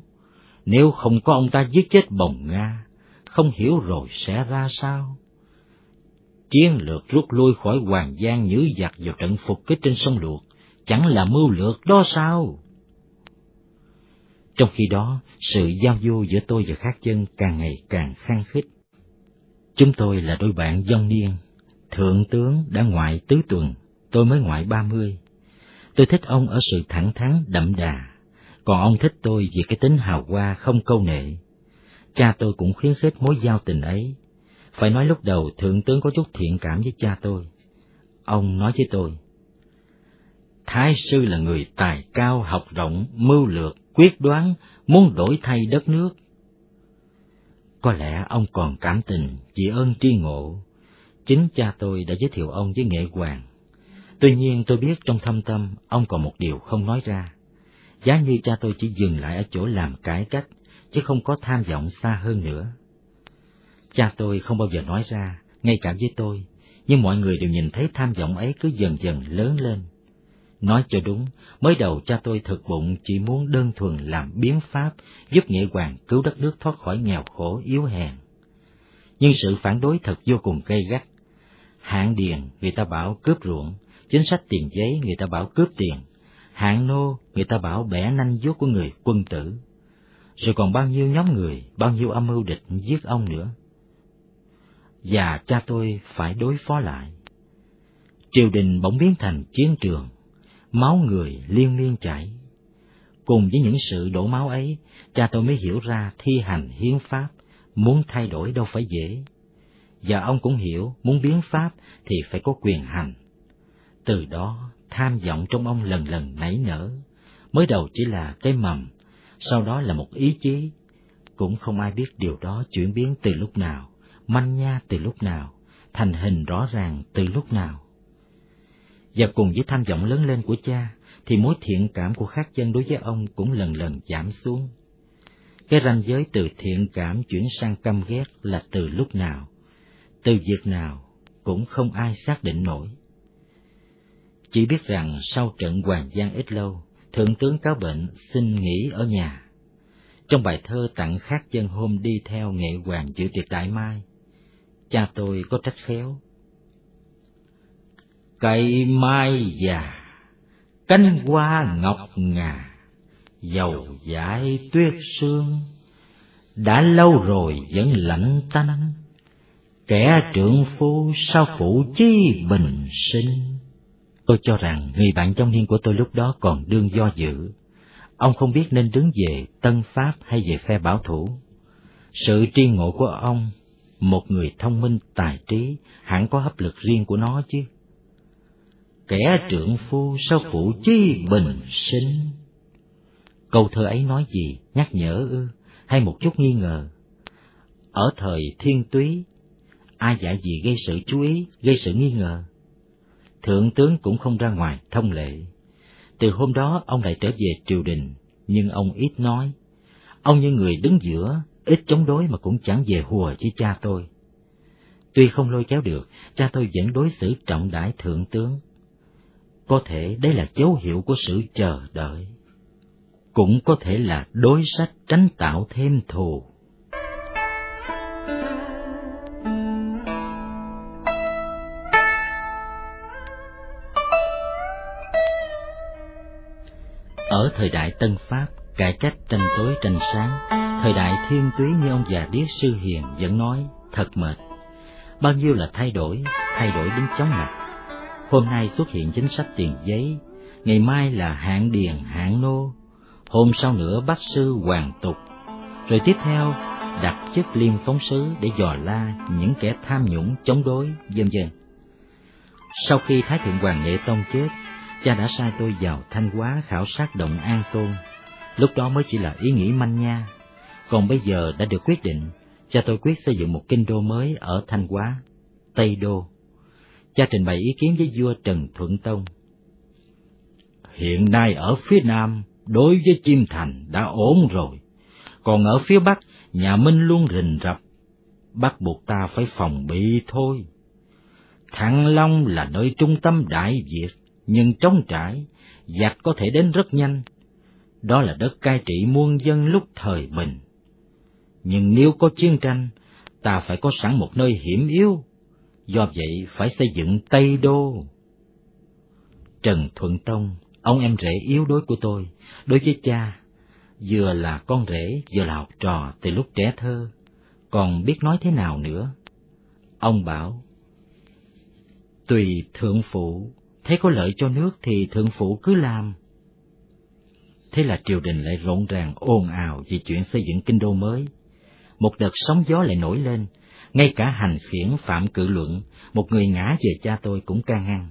Nếu không có ông ta giết chết bồng Nga, không hiểu rồi sẽ ra sao? Chiến lược rút lui khỏi Hoàng Giang nhử giặc vào trận phục kích trên sông Luộc, chẳng là mưu lược đó sao? Trong khi đó, sự giao du giữa tôi và khác chân càng ngày càng khăng khít. Chúng tôi là đôi bạn dông niên, thượng tướng đã ngoại tứ tuần, tôi mới ngoại ba mươi. Tôi thích ông ở sự thẳng thắn đậm đà, còn ông thích tôi vì cái tính hào hoa không câu nệ. Cha tôi cũng khuyến khích mối giao tình ấy. Phải nói lúc đầu thượng tướng có chút thiện cảm với cha tôi. Ông nói với tôi, Thái sư là người tài cao học rộng, mưu lược, quyết đoán, muốn đổi thay đất nước. Có lẽ ông còn cảm tình, chỉ ơn tri ngộ. Chính cha tôi đã giới thiệu ông với nghệ hoàng. Tuy nhiên tôi biết trong thâm tâm ông còn một điều không nói ra. Giá như cha tôi chỉ dừng lại ở chỗ làm cải cách, chứ không có tham vọng xa hơn nữa. Cha tôi không bao giờ nói ra, ngay cả với tôi, nhưng mọi người đều nhìn thấy tham vọng ấy cứ dần dần lớn lên. Nói cho đúng, mới đầu cha tôi thực bụng chỉ muốn đơn thuần làm biến pháp giúp nghệ hoàng cứu đất nước thoát khỏi nghèo khổ yếu hèn. Nhưng sự phản đối thật vô cùng gay gắt. Hạng điền người ta bảo cướp ruộng, chính sách tiền giấy người ta bảo cướp tiền, hạng nô người ta bảo bẻ nanh vuốt của người quân tử. Rồi còn bao nhiêu nhóm người, bao nhiêu âm mưu địch giết ông nữa. Và cha tôi phải đối phó lại. Triều đình bỗng biến thành chiến trường, máu người liên miên chảy. Cùng với những sự đổ máu ấy, cha tôi mới hiểu ra thi hành hiến pháp, muốn thay đổi đâu phải dễ. Và ông cũng hiểu, muốn biến pháp thì phải có quyền hành. Từ đó, tham vọng trong ông lần lần nảy nở, mới đầu chỉ là cái mầm, sau đó là một ý chí. Cũng không ai biết điều đó chuyển biến từ lúc nào, manh nha từ lúc nào, thành hình rõ ràng từ lúc nào và cùng với tham vọng lớn lên của cha, thì mối thiện cảm của khác dân đối với ông cũng lần lần giảm xuống. Cái ranh giới từ thiện cảm chuyển sang căm ghét là từ lúc nào, từ việc nào cũng không ai xác định nổi. Chỉ biết rằng sau trận Hoàng Giang ít lâu, Thượng tướng cáo bệnh xin nghỉ ở nhà. Trong bài thơ tặng khác dân hôm đi theo nghệ hoàng dự tiệc đại mai, cha tôi có trách khéo. Cây mai già cánh hoa ngọc ngà dầu dãi tuyết sương đã lâu rồi vẫn lạnh tanh. Kẻ trưởng phu sao phụ chi bình sinh? Tôi cho rằng người bạn trong niên của tôi lúc đó còn đương do dự. Ông không biết nên đứng về tân pháp hay về phe bảo thủ. Sự tri ngộ của ông, một người thông minh tài trí, hẳn có hấp lực riêng của nó chứ. Kẻ trưởng phu sao phụ chi bình sinh. Câu thơ ấy nói gì, nhắc nhở ư, hay một chút nghi ngờ? Ở thời thiên túy, ai dạy gì gây sự chú ý, gây sự nghi ngờ? Thượng tướng cũng không ra ngoài thông lệ. Từ hôm đó, ông lại trở về triều đình, nhưng ông ít nói. Ông như người đứng giữa, ít chống đối mà cũng chẳng về hùa với cha tôi. Tuy không lôi kéo được, cha tôi vẫn đối xử trọng đãi thượng tướng. Có thể đây là dấu hiệu của sự chờ đợi. Cũng có thể là đối sách tránh tạo thêm thù. Ở thời đại tân pháp cải cách tranh tối tranh sáng thời đại thiên túy như ông già điếc sư hiền vẫn nói thật mệt. Bao nhiêu là thay đổi thay đổi đến chóng mặt. Hôm nay xuất hiện chính sách tiền giấy, ngày mai là hạng điền hạng nô, hôm sau nữa bác sư hoàng tục, rồi tiếp theo đặt chức liêm phóng sứ để dò la những kẻ tham nhũng chống đối, vân vân. Sau khi Thái Thượng Hoàng Nghệ Tông chết, cha đã sai tôi vào Thanh Hóa khảo sát động An Tôn. Lúc đó mới chỉ là ý nghĩ manh nha, còn bây giờ đã được quyết định, cha tôi quyết xây dựng một kinh đô mới ở Thanh Hóa, Tây Đô. Cha trình bày ý kiến với vua Trần Thuận Tông. Hiện nay ở phía Nam, đối với Chiêm Thành đã ổn rồi, còn ở phía Bắc, nhà Minh luôn rình rập, bắt buộc ta phải phòng bị thôi. Thăng Long là nơi trung tâm đại Việt, nhưng trống trải, giặc có thể đến rất nhanh. Đó là đất cai trị muôn dân lúc thời bình. Nhưng nếu có chiến tranh, ta phải có sẵn một nơi hiểm yếu, do vậy phải xây dựng Tây Đô. Trần Thuận Tông, ông em rể yếu đuối của tôi, đối với cha, vừa là con rể, vừa là học trò từ lúc trẻ thơ, còn biết nói thế nào nữa. Ông bảo, tùy thượng phụ, thấy có lợi cho nước thì thượng phụ cứ làm. Thế là triều đình lại rộn ràng ồn ào vì chuyện xây dựng kinh đô mới. Một đợt sóng gió lại nổi lên, ngay cả hành khiển phạm cự luận, một người ngã về cha tôi cũng can ngăn.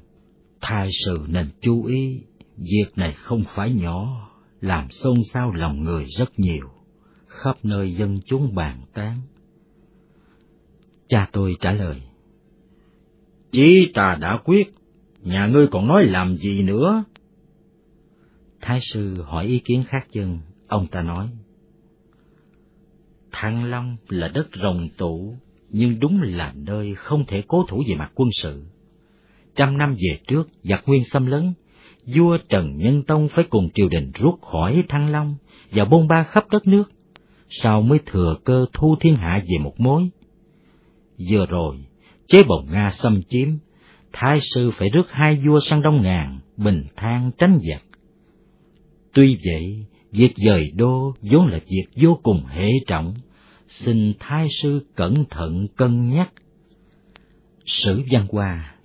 thay sự nên chú ý, việc này không phải nhỏ, làm xôn xao lòng người rất nhiều, khắp nơi dân chúng bàn tán. Cha tôi trả lời, Chí ta đã quyết, nhà ngươi còn nói làm gì nữa? Thái sư hỏi ý kiến khác dân, ông ta nói, Thăng Long là đất rồng tụ, nhưng đúng là nơi không thể cố thủ về mặt quân sự. Trăm năm về trước, giặc nguyên xâm lấn, vua Trần Nhân Tông phải cùng triều đình rút khỏi Thăng Long và bôn ba khắp đất nước, sau mới thừa cơ thu thiên hạ về một mối. Vừa rồi, chế bồng Nga xâm chiếm, thái sư phải rước hai vua sang Đông Ngàn, bình than tránh giặc. Tuy vậy, việc dời đô vốn là việc vô cùng hệ trọng, xin thái sư cẩn thận cân nhắc. Sử văn hoa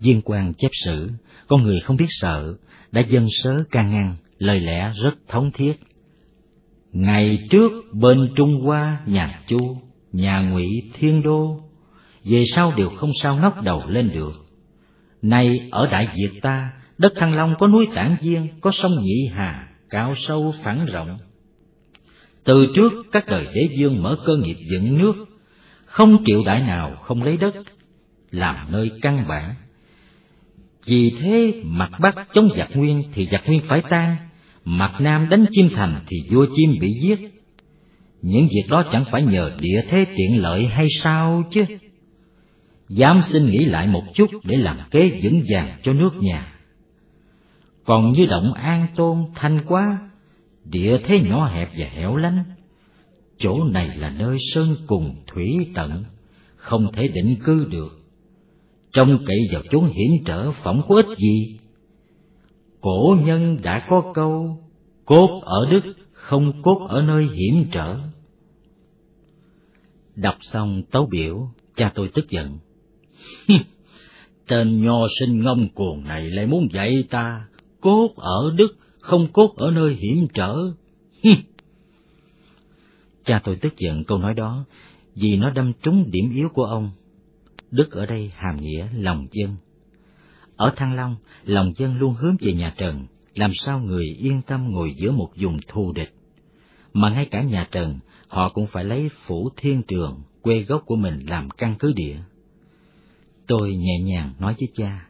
Viên quan chép sử, con người không biết sợ, đã dân sớ can ngăn, lời lẽ rất thống thiết. Ngày trước bên Trung Hoa, nhà Chu, nhà Ngụy Thiên Đô, về sau đều không sao ngóc đầu lên được. Nay ở Đại Việt ta, đất Thăng Long có núi Tản Viên, có sông Nhị Hà, cao sâu phẳng rộng. Từ trước các đời đế vương mở cơ nghiệp dựng nước, không triệu đại nào không lấy đất làm nơi căn bản vì thế mặt Bắc chống giặc Nguyên thì giặc Nguyên phải tan, mặt Nam đánh chim thành thì vua chim bị giết. Những việc đó chẳng phải nhờ địa thế tiện lợi hay sao chứ? Dám xin nghĩ lại một chút để làm kế vững vàng cho nước nhà. Còn như động An Tôn thanh quá, địa thế nhỏ hẹp và hẻo lánh. Chỗ này là nơi sơn cùng thủy tận, không thể định cư được trông cậy vào chốn hiểm trở phỏng có ích gì cổ nhân đã có câu cốt ở đức không cốt ở nơi hiểm trở đọc xong tấu biểu cha tôi tức giận tên nho sinh ngông cuồng này lại muốn dạy ta cốt ở đức không cốt ở nơi hiểm trở cha tôi tức giận câu nói đó vì nó đâm trúng điểm yếu của ông Đức ở đây hàm nghĩa lòng dân. Ở Thăng Long, lòng dân luôn hướng về nhà Trần, làm sao người yên tâm ngồi giữa một vùng thù địch. Mà ngay cả nhà Trần, họ cũng phải lấy phủ thiên trường, quê gốc của mình làm căn cứ địa. Tôi nhẹ nhàng nói với cha.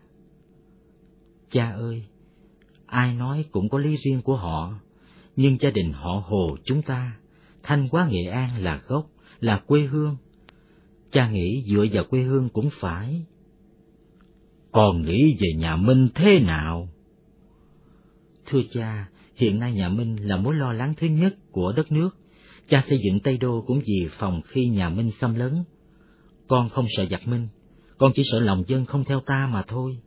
Cha ơi, ai nói cũng có lý riêng của họ, nhưng gia đình họ Hồ chúng ta, Thanh Hóa Nghệ An là gốc, là quê hương, cha nghĩ dựa vào quê hương cũng phải. Còn nghĩ về nhà Minh thế nào? Thưa cha, hiện nay nhà Minh là mối lo lắng thứ nhất của đất nước. Cha xây dựng Tây Đô cũng vì phòng khi nhà Minh xâm lấn. Con không sợ giặc Minh, con chỉ sợ lòng dân không theo ta mà thôi.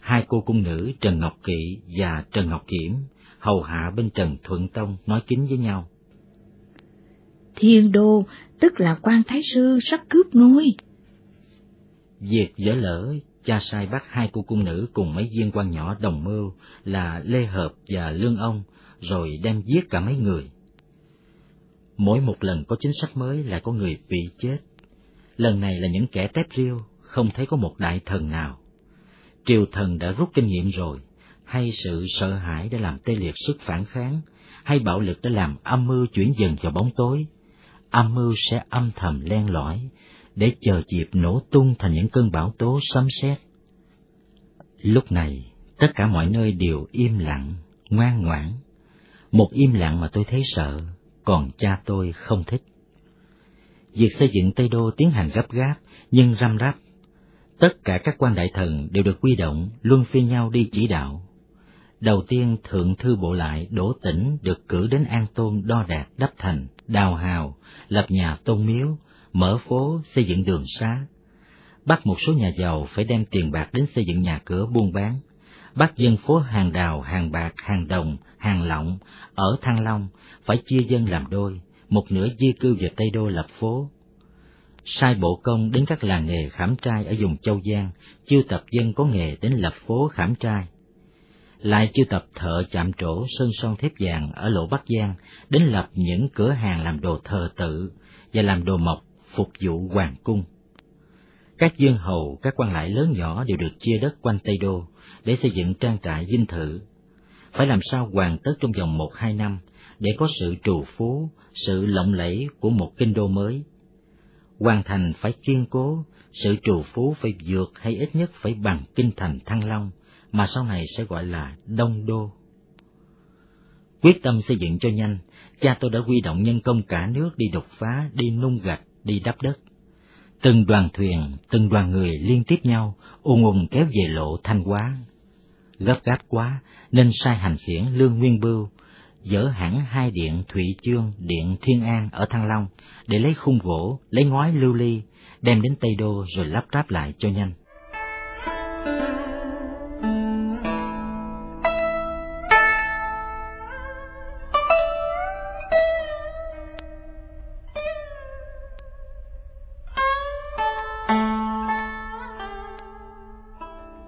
Hai cô cung nữ Trần Ngọc Kỵ và Trần Ngọc Kiểm hầu hạ bên Trần Thuận Tông nói kính với nhau. Thiên Đô tức là quan thái sư sắp cướp ngôi. Việc dở lỡ, cha sai bắt hai cô cung nữ cùng mấy viên quan nhỏ đồng mưu là Lê Hợp và Lương Ông, rồi đem giết cả mấy người. Mỗi một lần có chính sách mới là có người bị chết. Lần này là những kẻ tép riêu, không thấy có một đại thần nào. Triều thần đã rút kinh nghiệm rồi, hay sự sợ hãi đã làm tê liệt sức phản kháng, hay bạo lực đã làm âm mưu chuyển dần vào bóng tối. Âm mưu sẽ âm thầm len lỏi, để chờ dịp nổ tung thành những cơn bão tố sấm sét. Lúc này, tất cả mọi nơi đều im lặng, ngoan ngoãn. Một im lặng mà tôi thấy sợ, còn cha tôi không thích. Việc xây dựng Tây Đô tiến hành gấp gáp, nhưng răm rắp. Tất cả các quan đại thần đều được quy động, luân phiên nhau đi chỉ đạo. Đầu tiên, Thượng Thư Bộ Lại Đỗ Tĩnh được cử đến An Tôn đo đạc đắp thành, đào hào, lập nhà tôn miếu, mở phố, xây dựng đường xá. Bắt một số nhà giàu phải đem tiền bạc đến xây dựng nhà cửa buôn bán. Bắt dân phố hàng đào, hàng bạc, hàng đồng, hàng lọng ở Thăng Long phải chia dân làm đôi, một nửa di cư về Tây Đô lập phố. Sai bộ công đến các làng nghề khảm trai ở vùng Châu Giang, chiêu tập dân có nghề đến lập phố khảm trai. Lại chiêu tập thợ chạm trổ sơn son thép vàng ở lộ Bắc Giang đến lập những cửa hàng làm đồ thờ tự và làm đồ mộc phục vụ hoàng cung. Các dương hầu, các quan lại lớn nhỏ đều được chia đất quanh Tây Đô để xây dựng trang trại dinh thự. Phải làm sao hoàn tất trong vòng một hai năm để có sự trù phú, sự lộng lẫy của một kinh đô mới. Hoàng thành phải kiên cố, sự trù phú phải vượt hay ít nhất phải bằng kinh thành Thăng Long, mà sau này sẽ gọi là Đông Đô. Quyết tâm xây dựng cho nhanh, cha tôi đã huy động nhân công cả nước đi đục phá, đi nung gạch, đi đắp đất. Từng đoàn thuyền, từng đoàn người liên tiếp nhau, ùn ùn kéo về lộ thanh hóa. Gấp gáp quá, nên sai hành khiển Lương Nguyên Bưu, dỡ hẳn hai điện Thụy Chương, điện Thiên An ở Thăng Long, để lấy khung gỗ, lấy ngói lưu ly, đem đến Tây Đô rồi lắp ráp lại cho nhanh.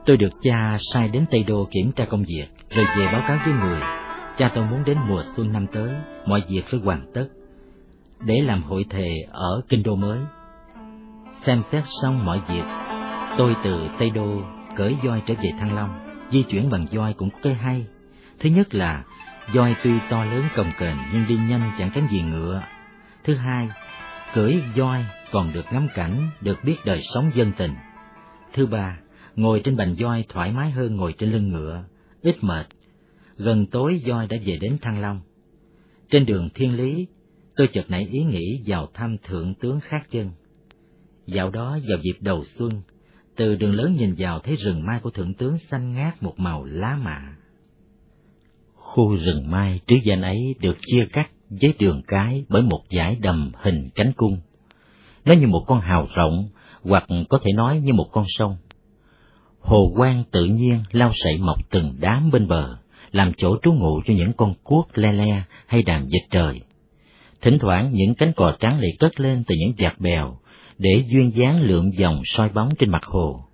Tôi được cha sai đến Tây Đô kiểm tra công việc, rồi về báo cáo với người. Cha tôi muốn đến mùa xuân năm tới, mọi việc phải hoàn tất, để làm hội thề ở Kinh Đô mới. Xem xét xong mọi việc, tôi từ Tây Đô cởi voi trở về Thăng Long, di chuyển bằng voi cũng có cái hay. Thứ nhất là, voi tuy to lớn cồng kềnh nhưng đi nhanh chẳng kém gì ngựa. Thứ hai, cưỡi voi còn được ngắm cảnh, được biết đời sống dân tình. Thứ ba, ngồi trên bành voi thoải mái hơn ngồi trên lưng ngựa, ít mệt. Gần tối voi đã về đến Thăng Long. Trên đường Thiên Lý, tôi chợt nảy ý nghĩ vào thăm thượng tướng Khác Chân. Dạo đó vào dịp đầu xuân, từ đường lớn nhìn vào thấy rừng mai của thượng tướng xanh ngát một màu lá mạ. Khu rừng mai trước danh ấy được chia cắt với đường cái bởi một dải đầm hình cánh cung. Nó như một con hào rộng, hoặc có thể nói như một con sông hồ quang tự nhiên lao sậy mọc từng đám bên bờ, làm chỗ trú ngụ cho những con cuốc le le hay đàn vịt trời. Thỉnh thoảng những cánh cò trắng lại cất lên từ những vạt bèo, để duyên dáng lượm dòng soi bóng trên mặt hồ.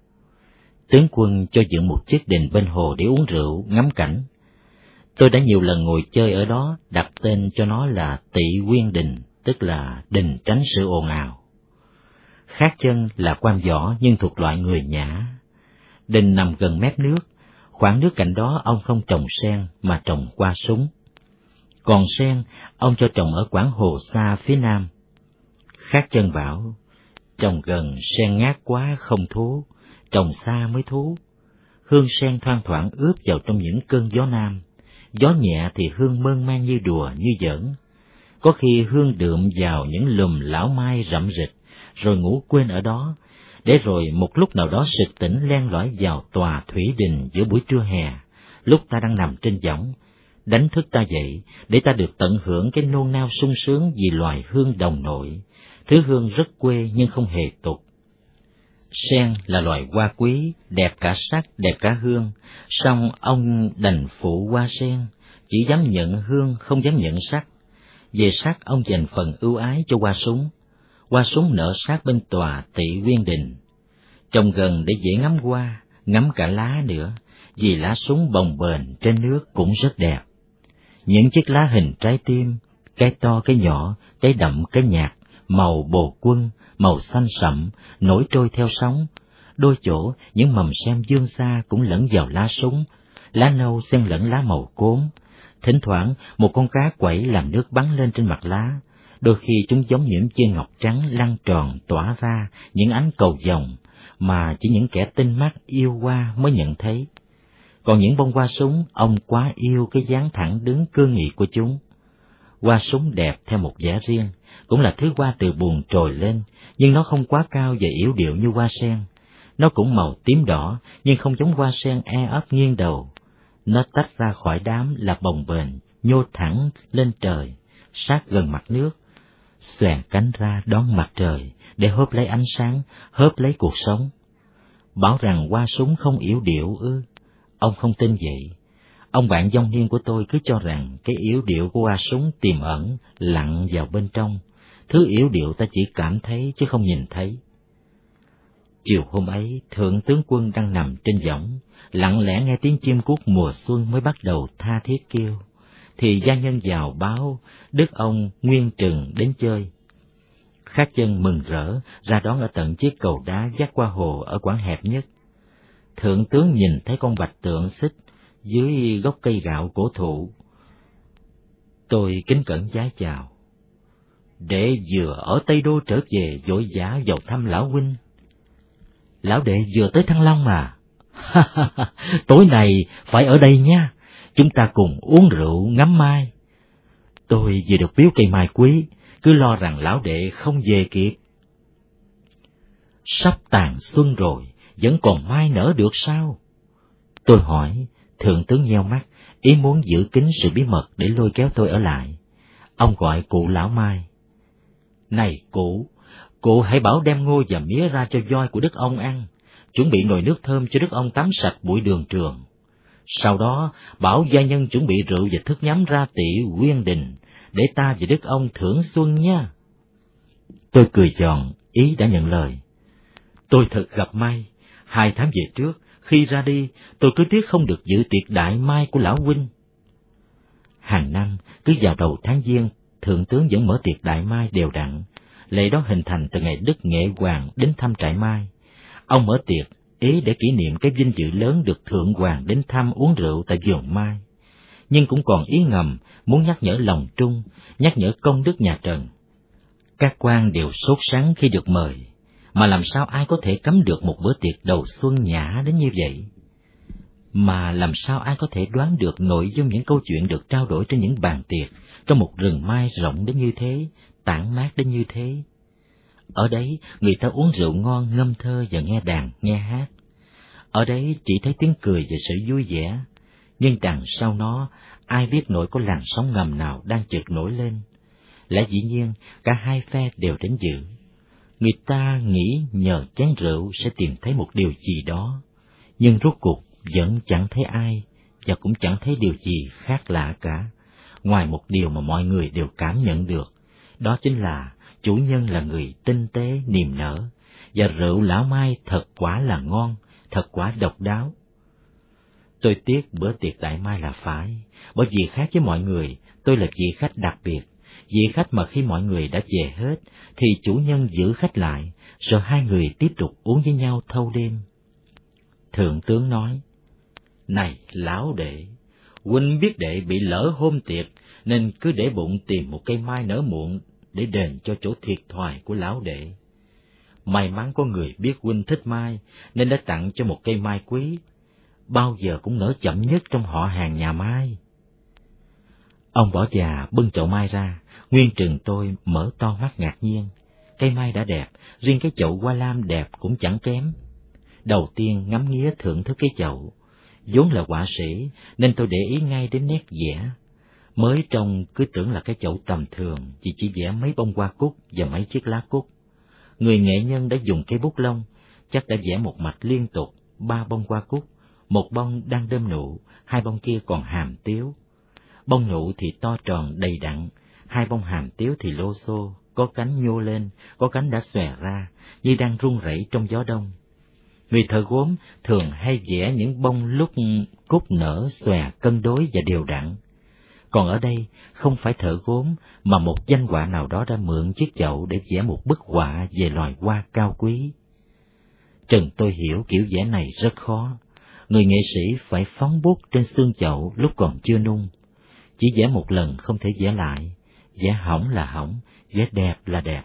Tướng quân cho dựng một chiếc đình bên hồ để uống rượu, ngắm cảnh. Tôi đã nhiều lần ngồi chơi ở đó, đặt tên cho nó là Tị Quyên Đình, tức là đình tránh sự ồn ào. Khác chân là quan võ nhưng thuộc loại người nhã, Đình nằm gần mép nước, khoảng nước cạnh đó ông không trồng sen mà trồng qua súng. Còn sen, ông cho trồng ở quảng hồ xa phía nam. Khác chân bảo, trồng gần sen ngát quá không thú, trồng xa mới thú. Hương sen thoang thoảng ướp vào trong những cơn gió nam, gió nhẹ thì hương mơn man như đùa như giỡn. Có khi hương đượm vào những lùm lão mai rậm rịch, rồi ngủ quên ở đó, để rồi một lúc nào đó sực tỉnh len lỏi vào tòa thủy đình giữa buổi trưa hè, lúc ta đang nằm trên võng, đánh thức ta dậy để ta được tận hưởng cái nôn nao sung sướng vì loài hương đồng nội, thứ hương rất quê nhưng không hề tục. Sen là loài hoa quý, đẹp cả sắc, đẹp cả hương, song ông đành phụ hoa sen, chỉ dám nhận hương không dám nhận sắc. Về sắc ông dành phần ưu ái cho hoa súng, qua súng nở sát bên tòa tị quyên đình. Trông gần để dễ ngắm qua ngắm cả lá nữa, vì lá súng bồng bềnh trên nước cũng rất đẹp. Những chiếc lá hình trái tim, cái to cái nhỏ, cái đậm cái nhạt, màu bồ quân, màu xanh sậm, nổi trôi theo sóng. Đôi chỗ, những mầm xem dương xa cũng lẫn vào lá súng, lá nâu xen lẫn lá màu cốm. Thỉnh thoảng, một con cá quẩy làm nước bắn lên trên mặt lá. Đôi khi chúng giống những viên ngọc trắng lăn tròn tỏa ra những ánh cầu vồng mà chỉ những kẻ tinh mắt yêu hoa mới nhận thấy. Còn những bông hoa súng, ông quá yêu cái dáng thẳng đứng cương nghị của chúng. Hoa súng đẹp theo một vẻ riêng, cũng là thứ hoa từ buồn trồi lên, nhưng nó không quá cao và yếu điệu như hoa sen. Nó cũng màu tím đỏ, nhưng không giống hoa sen e ấp nghiêng đầu. Nó tách ra khỏi đám là bồng bềnh, nhô thẳng lên trời, sát gần mặt nước, xoèn cánh ra đón mặt trời để hớp lấy ánh sáng, hớp lấy cuộc sống. Bảo rằng qua súng không yếu điệu ư, ông không tin vậy. Ông bạn dông niên của tôi cứ cho rằng cái yếu điệu của qua súng tiềm ẩn, lặn vào bên trong, thứ yếu điệu ta chỉ cảm thấy chứ không nhìn thấy. Chiều hôm ấy, thượng tướng quân đang nằm trên võng, lặng lẽ nghe tiếng chim cút mùa xuân mới bắt đầu tha thiết kêu, thì gia nhân vào báo đức ông Nguyên Trừng đến chơi. Khát chân mừng rỡ ra đón ở tận chiếc cầu đá dắt qua hồ ở quãng hẹp nhất. Thượng tướng nhìn thấy con bạch tượng xích dưới gốc cây gạo cổ thụ. Tôi kính cẩn giá chào. Đệ vừa ở Tây Đô trở về vội vã vào thăm lão huynh. Lão đệ vừa tới Thăng Long mà. Tối này phải ở đây nha, chúng ta cùng uống rượu ngắm mai. Tôi vừa được biếu cây mai quý, cứ lo rằng lão đệ không về kịp. Sắp tàn xuân rồi, vẫn còn mai nở được sao? Tôi hỏi, thượng tướng nheo mắt, ý muốn giữ kín sự bí mật để lôi kéo tôi ở lại. Ông gọi cụ lão mai. Này cụ, cụ hãy bảo đem ngô và mía ra cho voi của đức ông ăn, chuẩn bị nồi nước thơm cho đức ông tắm sạch buổi đường trường. Sau đó, bảo gia nhân chuẩn bị rượu và thức nhắm ra tỷ quyên đình, để ta và đức ông thưởng xuân nha. Tôi cười giòn, ý đã nhận lời. Tôi thật gặp may, hai tháng về trước, khi ra đi, tôi cứ tiếc không được dự tiệc đại mai của lão huynh. Hàng năm, cứ vào đầu tháng giêng, thượng tướng vẫn mở tiệc đại mai đều đặn. Lễ đó hình thành từ ngày Đức Nghệ Hoàng đến thăm trại mai. Ông mở tiệc ý để kỷ niệm cái vinh dự lớn được thượng hoàng đến thăm uống rượu tại vườn mai. Nhưng cũng còn ý ngầm muốn nhắc nhở lòng trung, nhắc nhở công đức nhà Trần. Các quan đều sốt sắng khi được mời, mà làm sao ai có thể cấm được một bữa tiệc đầu xuân nhã đến như vậy? Mà làm sao ai có thể đoán được nội dung những câu chuyện được trao đổi trên những bàn tiệc trong một rừng mai rộng đến như thế, tản mát đến như thế? Ở đấy, người ta uống rượu ngon, ngâm thơ và nghe đàn, nghe hát. Ở đấy chỉ thấy tiếng cười và sự vui vẻ, nhưng đằng sau nó, ai biết nổi có làn sóng ngầm nào đang chợt nổi lên. Lẽ dĩ nhiên, cả hai phe đều đến dự. Người ta nghĩ nhờ chén rượu sẽ tìm thấy một điều gì đó, nhưng rốt cuộc vẫn chẳng thấy ai, và cũng chẳng thấy điều gì khác lạ cả, ngoài một điều mà mọi người đều cảm nhận được, đó chính là chủ nhân là người tinh tế niềm nở, và rượu lão mai thật quả là ngon, thật quả độc đáo. Tôi tiếc bữa tiệc đại mai là phải, bởi vì khác với mọi người, tôi là vị khách đặc biệt, vị khách mà khi mọi người đã về hết, thì chủ nhân giữ khách lại, rồi hai người tiếp tục uống với nhau thâu đêm. Thượng tướng nói, Này, lão đệ, huynh biết đệ bị lỡ hôm tiệc, nên cứ để bụng tìm một cây mai nở muộn để đền cho chỗ thiệt thòi của lão đệ. May mắn có người biết huynh thích mai, nên đã tặng cho một cây mai quý, bao giờ cũng nở chậm nhất trong họ hàng nhà mai. Ông bỏ già bưng chậu mai ra, nguyên trường tôi mở to mắt ngạc nhiên. Cây mai đã đẹp, riêng cái chậu hoa lam đẹp cũng chẳng kém. Đầu tiên ngắm nghía thưởng thức cái chậu, vốn là họa sĩ nên tôi để ý ngay đến nét vẽ Mới trông cứ tưởng là cái chậu tầm thường, chỉ chỉ vẽ mấy bông hoa cúc và mấy chiếc lá cúc. Người nghệ nhân đã dùng cây bút lông, chắc đã vẽ một mạch liên tục, ba bông hoa cúc, một bông đang đơm nụ, hai bông kia còn hàm tiếu. Bông nụ thì to tròn đầy đặn, hai bông hàm tiếu thì lô xô, có cánh nhô lên, có cánh đã xòe ra, như đang run rẩy trong gió đông. Người thợ gốm thường hay vẽ những bông lúc cúc nở xòe cân đối và đều đặn, còn ở đây không phải thợ gốm mà một danh họa nào đó đã mượn chiếc chậu để vẽ một bức họa về loài hoa cao quý. Trần tôi hiểu kiểu vẽ này rất khó. Người nghệ sĩ phải phóng bút trên xương chậu lúc còn chưa nung. Chỉ vẽ một lần không thể vẽ lại, vẽ hỏng là hỏng, vẽ đẹp là đẹp.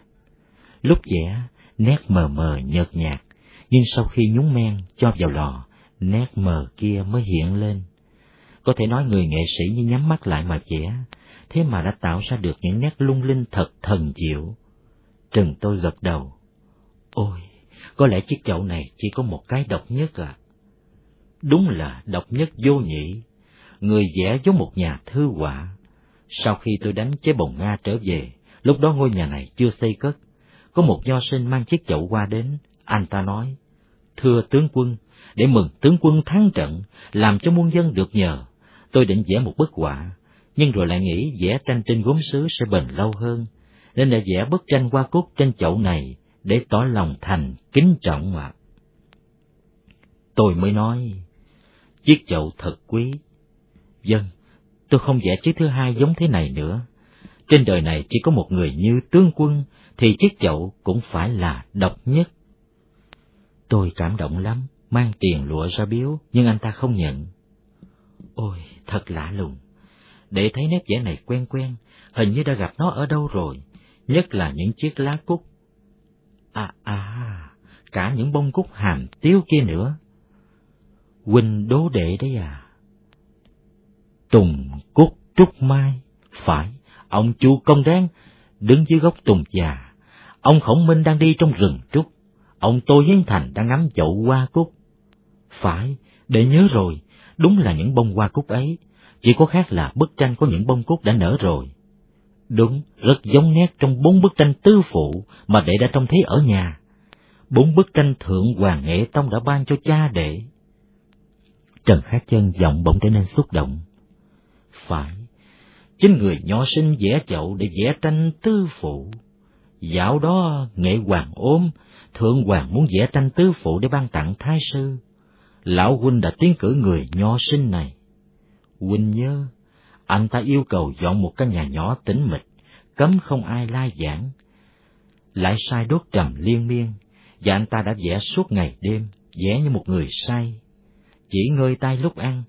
Lúc vẽ, nét mờ mờ nhợt nhạt, nhưng sau khi nhúng men cho vào lò, nét mờ kia mới hiện lên. Có thể nói người nghệ sĩ như nhắm mắt lại mà vẽ, thế mà đã tạo ra được những nét lung linh thật thần diệu. Trần tôi gật đầu. Ôi, có lẽ chiếc chậu này chỉ có một cái độc nhất à. Đúng là độc nhất vô nhị. Người vẽ giống một nhà thư họa. Sau khi tôi đánh chế bồng Nga trở về, lúc đó ngôi nhà này chưa xây cất. Có một nho sinh mang chiếc chậu qua đến, anh ta nói, Thưa tướng quân, để mừng tướng quân thắng trận, làm cho muôn dân được nhờ, tôi định vẽ một bức họa, nhưng rồi lại nghĩ vẽ tranh trên gốm sứ sẽ bền lâu hơn, nên đã vẽ bức tranh hoa cúc trên chậu này để tỏ lòng thành kính trọng mà. Tôi mới nói, chiếc chậu thật quý. Dân, tôi không vẽ chiếc thứ hai giống thế này nữa. Trên đời này chỉ có một người như tướng quân, thì chiếc chậu cũng phải là độc nhất. Tôi cảm động lắm, mang tiền lụa ra biếu, nhưng anh ta không nhận. Ôi, thật lạ lùng. Để thấy nét vẽ này quen quen, hình như đã gặp nó ở đâu rồi, nhất là những chiếc lá cúc. À à, cả những bông cúc hàm tiếu kia nữa. Huynh đố đệ đấy à? Tùng cúc trúc mai, phải, ông chu công đen đứng dưới gốc tùng già. Ông khổng minh đang đi trong rừng trúc, ông Tô Hiến Thành đang ngắm chậu hoa cúc. Phải, để nhớ rồi, đúng là những bông hoa cúc ấy, chỉ có khác là bức tranh có những bông cúc đã nở rồi. Đúng, rất giống nét trong bốn bức tranh tư phụ mà đệ đã trông thấy ở nhà. Bốn bức tranh thượng hoàng nghệ tông đã ban cho cha đệ. Trần Khát Chân giọng bỗng trở nên xúc động. Phải, chính người nhỏ sinh vẽ chậu để vẽ tranh tư phụ. Dạo đó nghệ hoàng ốm thượng hoàng muốn vẽ tranh tứ phụ để ban tặng thái sư. Lão huynh đã tiến cử người nho sinh này. Huynh nhớ, anh ta yêu cầu dọn một căn nhà nhỏ tĩnh mịch, cấm không ai lai giảng. Lại sai đốt trầm liên miên, và anh ta đã vẽ suốt ngày đêm, vẽ như một người say. Chỉ ngơi tay lúc ăn,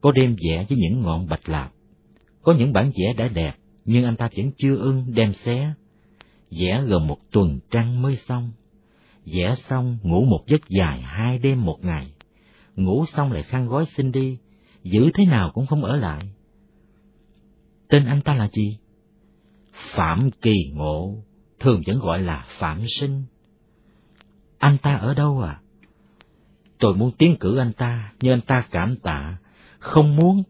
có đêm vẽ với những ngọn bạch lạp. Có những bản vẽ đã đẹp, nhưng anh ta vẫn chưa ưng đem xé. Vẽ gần một tuần trăng mới xong. Vẽ xong ngủ một giấc dài hai đêm một ngày. Ngủ xong lại khăn gói xin đi, giữ thế nào cũng không ở lại. Tên anh ta là gì? Phạm Kỳ Ngộ, thường vẫn gọi là Phạm Sinh. Anh ta ở đâu à? Tôi muốn tiến cử anh ta, nhưng anh ta cảm tạ, không muốn.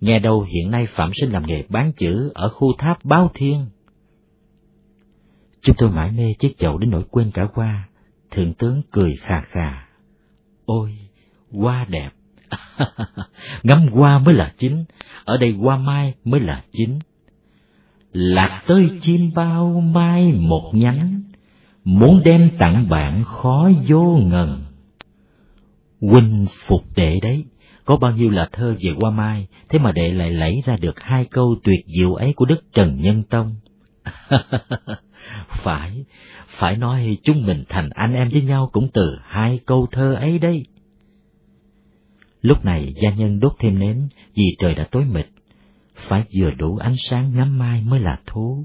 Nghe đâu hiện nay Phạm Sinh làm nghề bán chữ ở khu tháp Báo Thiên. Chúng tôi mãi mê chiếc chậu đến nỗi quên cả qua. Thượng tướng cười khà khà. Ôi, hoa đẹp! Ngắm hoa mới là chính, ở đây hoa mai mới là chính. Lạc tới chim bao mai một nhánh, muốn đem tặng bạn khó vô ngần. Huynh phục đệ đấy, có bao nhiêu là thơ về hoa mai, thế mà đệ lại lấy ra được hai câu tuyệt diệu ấy của Đức Trần Nhân Tông. phải, phải nói chúng mình thành anh em với nhau cũng từ hai câu thơ ấy đấy. Lúc này gia nhân đốt thêm nến vì trời đã tối mịt, phải vừa đủ ánh sáng ngắm mai mới là thú.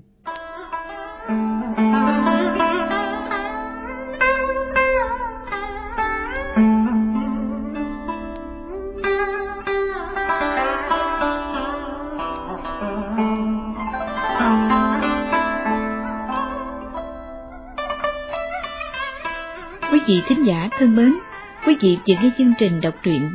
Quý vị thính giả thân mến, quý vị vừa nghe chương trình đọc truyện đêm